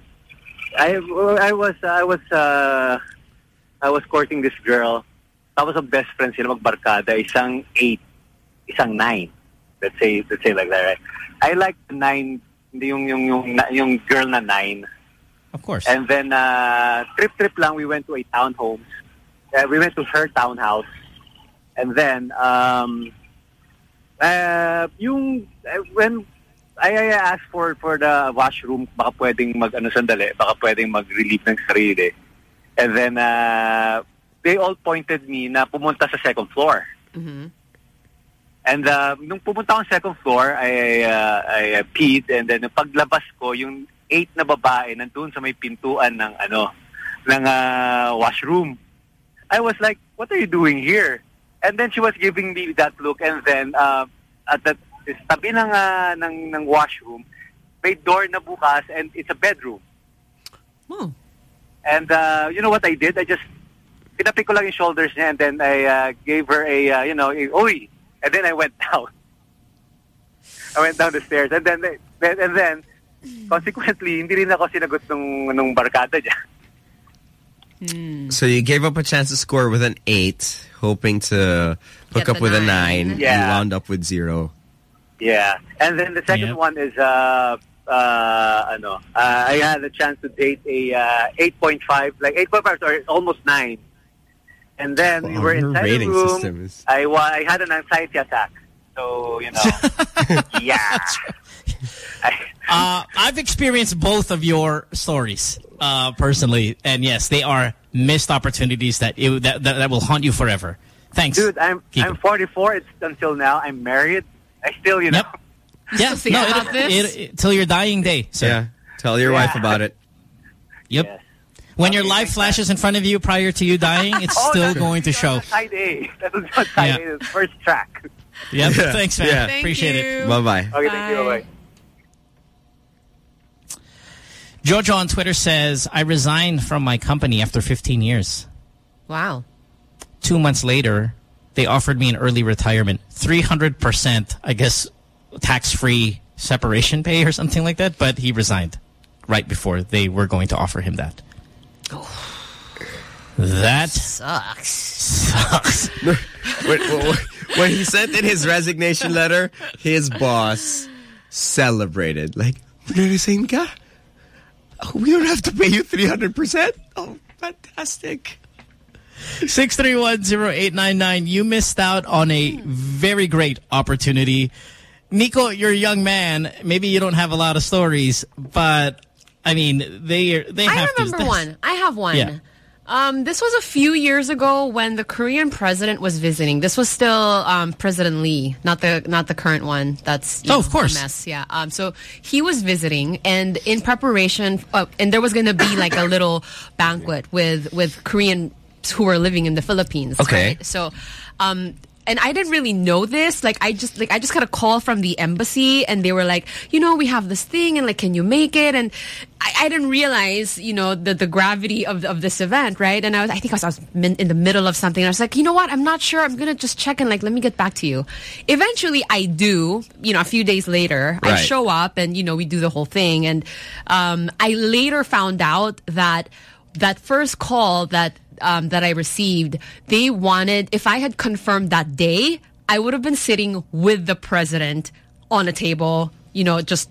I, I was, I was, uh, I was courting this girl. I was a best friend sila magbarkada, isang eight, isang nine. Let's say, let's say like that, right? I like the nine, yung yung yung yung girl na nine. Of course. And then uh, trip trip lang, we went to a townhome. Uh, we went to her townhouse. And then um, uh, yung uh, when I, I asked for for the washroom, baka pwedeng mag ano sandali, baka pwedeng mag-relieve ng sarili. And then uh, they all pointed me na pumunta sa second floor. Mm-hmm. And uh, nung pumunta ako sa second floor, I, uh, I uh, peed and then nung paglabas ko, yung eight na babae nandun sa may pintuan ng ano, ng uh, washroom. I was like, what are you doing here? And then she was giving me that look and then uh, at the tabi ng, uh, ng, ng washroom, may door na bukas and it's a bedroom. Hmm. And uh, you know what I did? I just pinapik ko lang yung shoulders niya and then I uh, gave her a, uh, you know, a, oy! And then I went down. I went down the stairs. And then, then and then, consequently, hindi rin ako sinagot nung, nung barkada niya. So you gave up a chance to score with an eight, hoping to hook Get up the with a nine. nine. Yeah. You wound up with zero. Yeah. And then the second one is, uh, uh, ano, uh, I had a chance to date a uh, 8.5, like 8.5 or almost 9. And then we Wow, were inside the rating room. system is- I, I had an anxiety attack. So, you know, yeah. Uh, I've experienced both of your stories uh, personally, and yes, they are missed opportunities that, it, that, that that will haunt you forever. Thanks, Dude, I'm Kiko. I'm 44. It's until now. I'm married. I still, you know. yeah, See no, about it, this? it, it, till your dying day. Sir. Yeah. Tell your Yeah. wife about it. Yep. When your life flashes in front of you prior to you dying, it's Oh, still going to show. Side A. That was not side Yeah. A. The first track. Yep. Yeah. Thanks, man. Yeah. Thank Appreciate you. it. Bye-bye. Okay, thank you. Bye. Jojo on Twitter says, I resigned from my company after 15 years. Wow. Two months later, they offered me an early retirement. 300%, I guess, tax-free separation pay or something like that. But he resigned right before they were going to offer him that. That sucks. Sucks. when, when- when he sent in his resignation letter, his boss celebrated. Like, "Resign ka? Oh, we don't have to pay you 300%? Oh, fantastic. 6310899. You missed out on a very great opportunity. Nico, you're a young man. Maybe you don't have a lot of stories, but I mean, they they I have remember to. one. I have one. Yeah. Um, this was a few years ago when the Korean president was visiting. This was still um, President Lee, not the not the current one. That's Oh, know, of course. a mess. Yeah. Um, so he was visiting, and in preparation, uh, and there was going to be like a little banquet with with Koreans who were living in the Philippines. Okay. right? So, um, and I didn't really know this. Like, I just like I just got a call from the embassy, and they were like, you know, we have this thing, and like, can you make it? And I, I didn't realize, you know, the the gravity of of this event, right? And I was, I think I was, I was min- in the middle of something. And I was like, you know what? I'm not sure. I'm gonna just check and like, let me get back to you. Eventually, I do. You know, a few days later, I show up, and you know, we do the whole thing. And um, I later found out that that first call that um, that I received, they wanted if I had confirmed that day, I would have been sitting with the president on a table, you know, just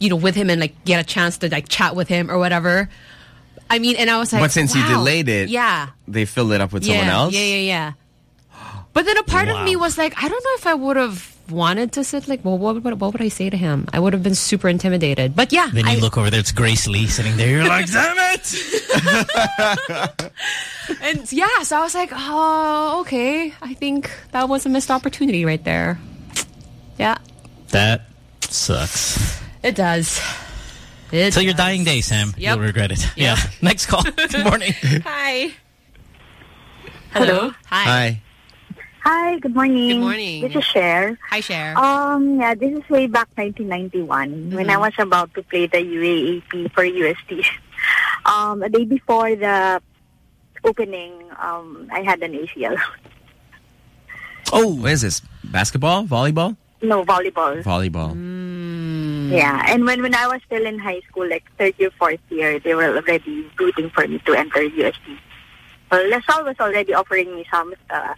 you know, with him and like get a chance to like chat with him or whatever. I mean, and I was like, but since you wow. delayed it, yeah, they filled it up with yeah, someone else? yeah, yeah, yeah. But then a part of me was like, I don't know if I would have wanted to sit like, well, what, what, what would I say to him? I would have been super intimidated. But yeah, Then you I, look over there, it's Grace Lee sitting there. You're like, damn it! and yeah, so I was like, oh, okay. I think that was a missed opportunity right there. Yeah, That sucks. it does. It Till your dying day, Sam. Yep. You'll regret it. Yeah. Next call. Good morning. Hi. Hello. Hi. Hi. Hi, good morning. Good morning. This is Cher. Hi, Cher. Um, yeah, this is way back 1991 when I Mhm. was about to play the UAAP for UST. Um, a day before the opening, um, I had an ACL. Oh, what is this? Basketball? Volleyball? no, volleyball. Volleyball. Yeah, and when, when I was still in high school, like third year, fourth year, they were already rooting for me to enter UST. Well, LaSalle was already offering me some uh,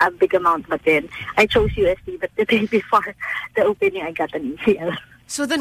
a, big amount, but then I chose UST. But the day before the opening, I got an ACL. So then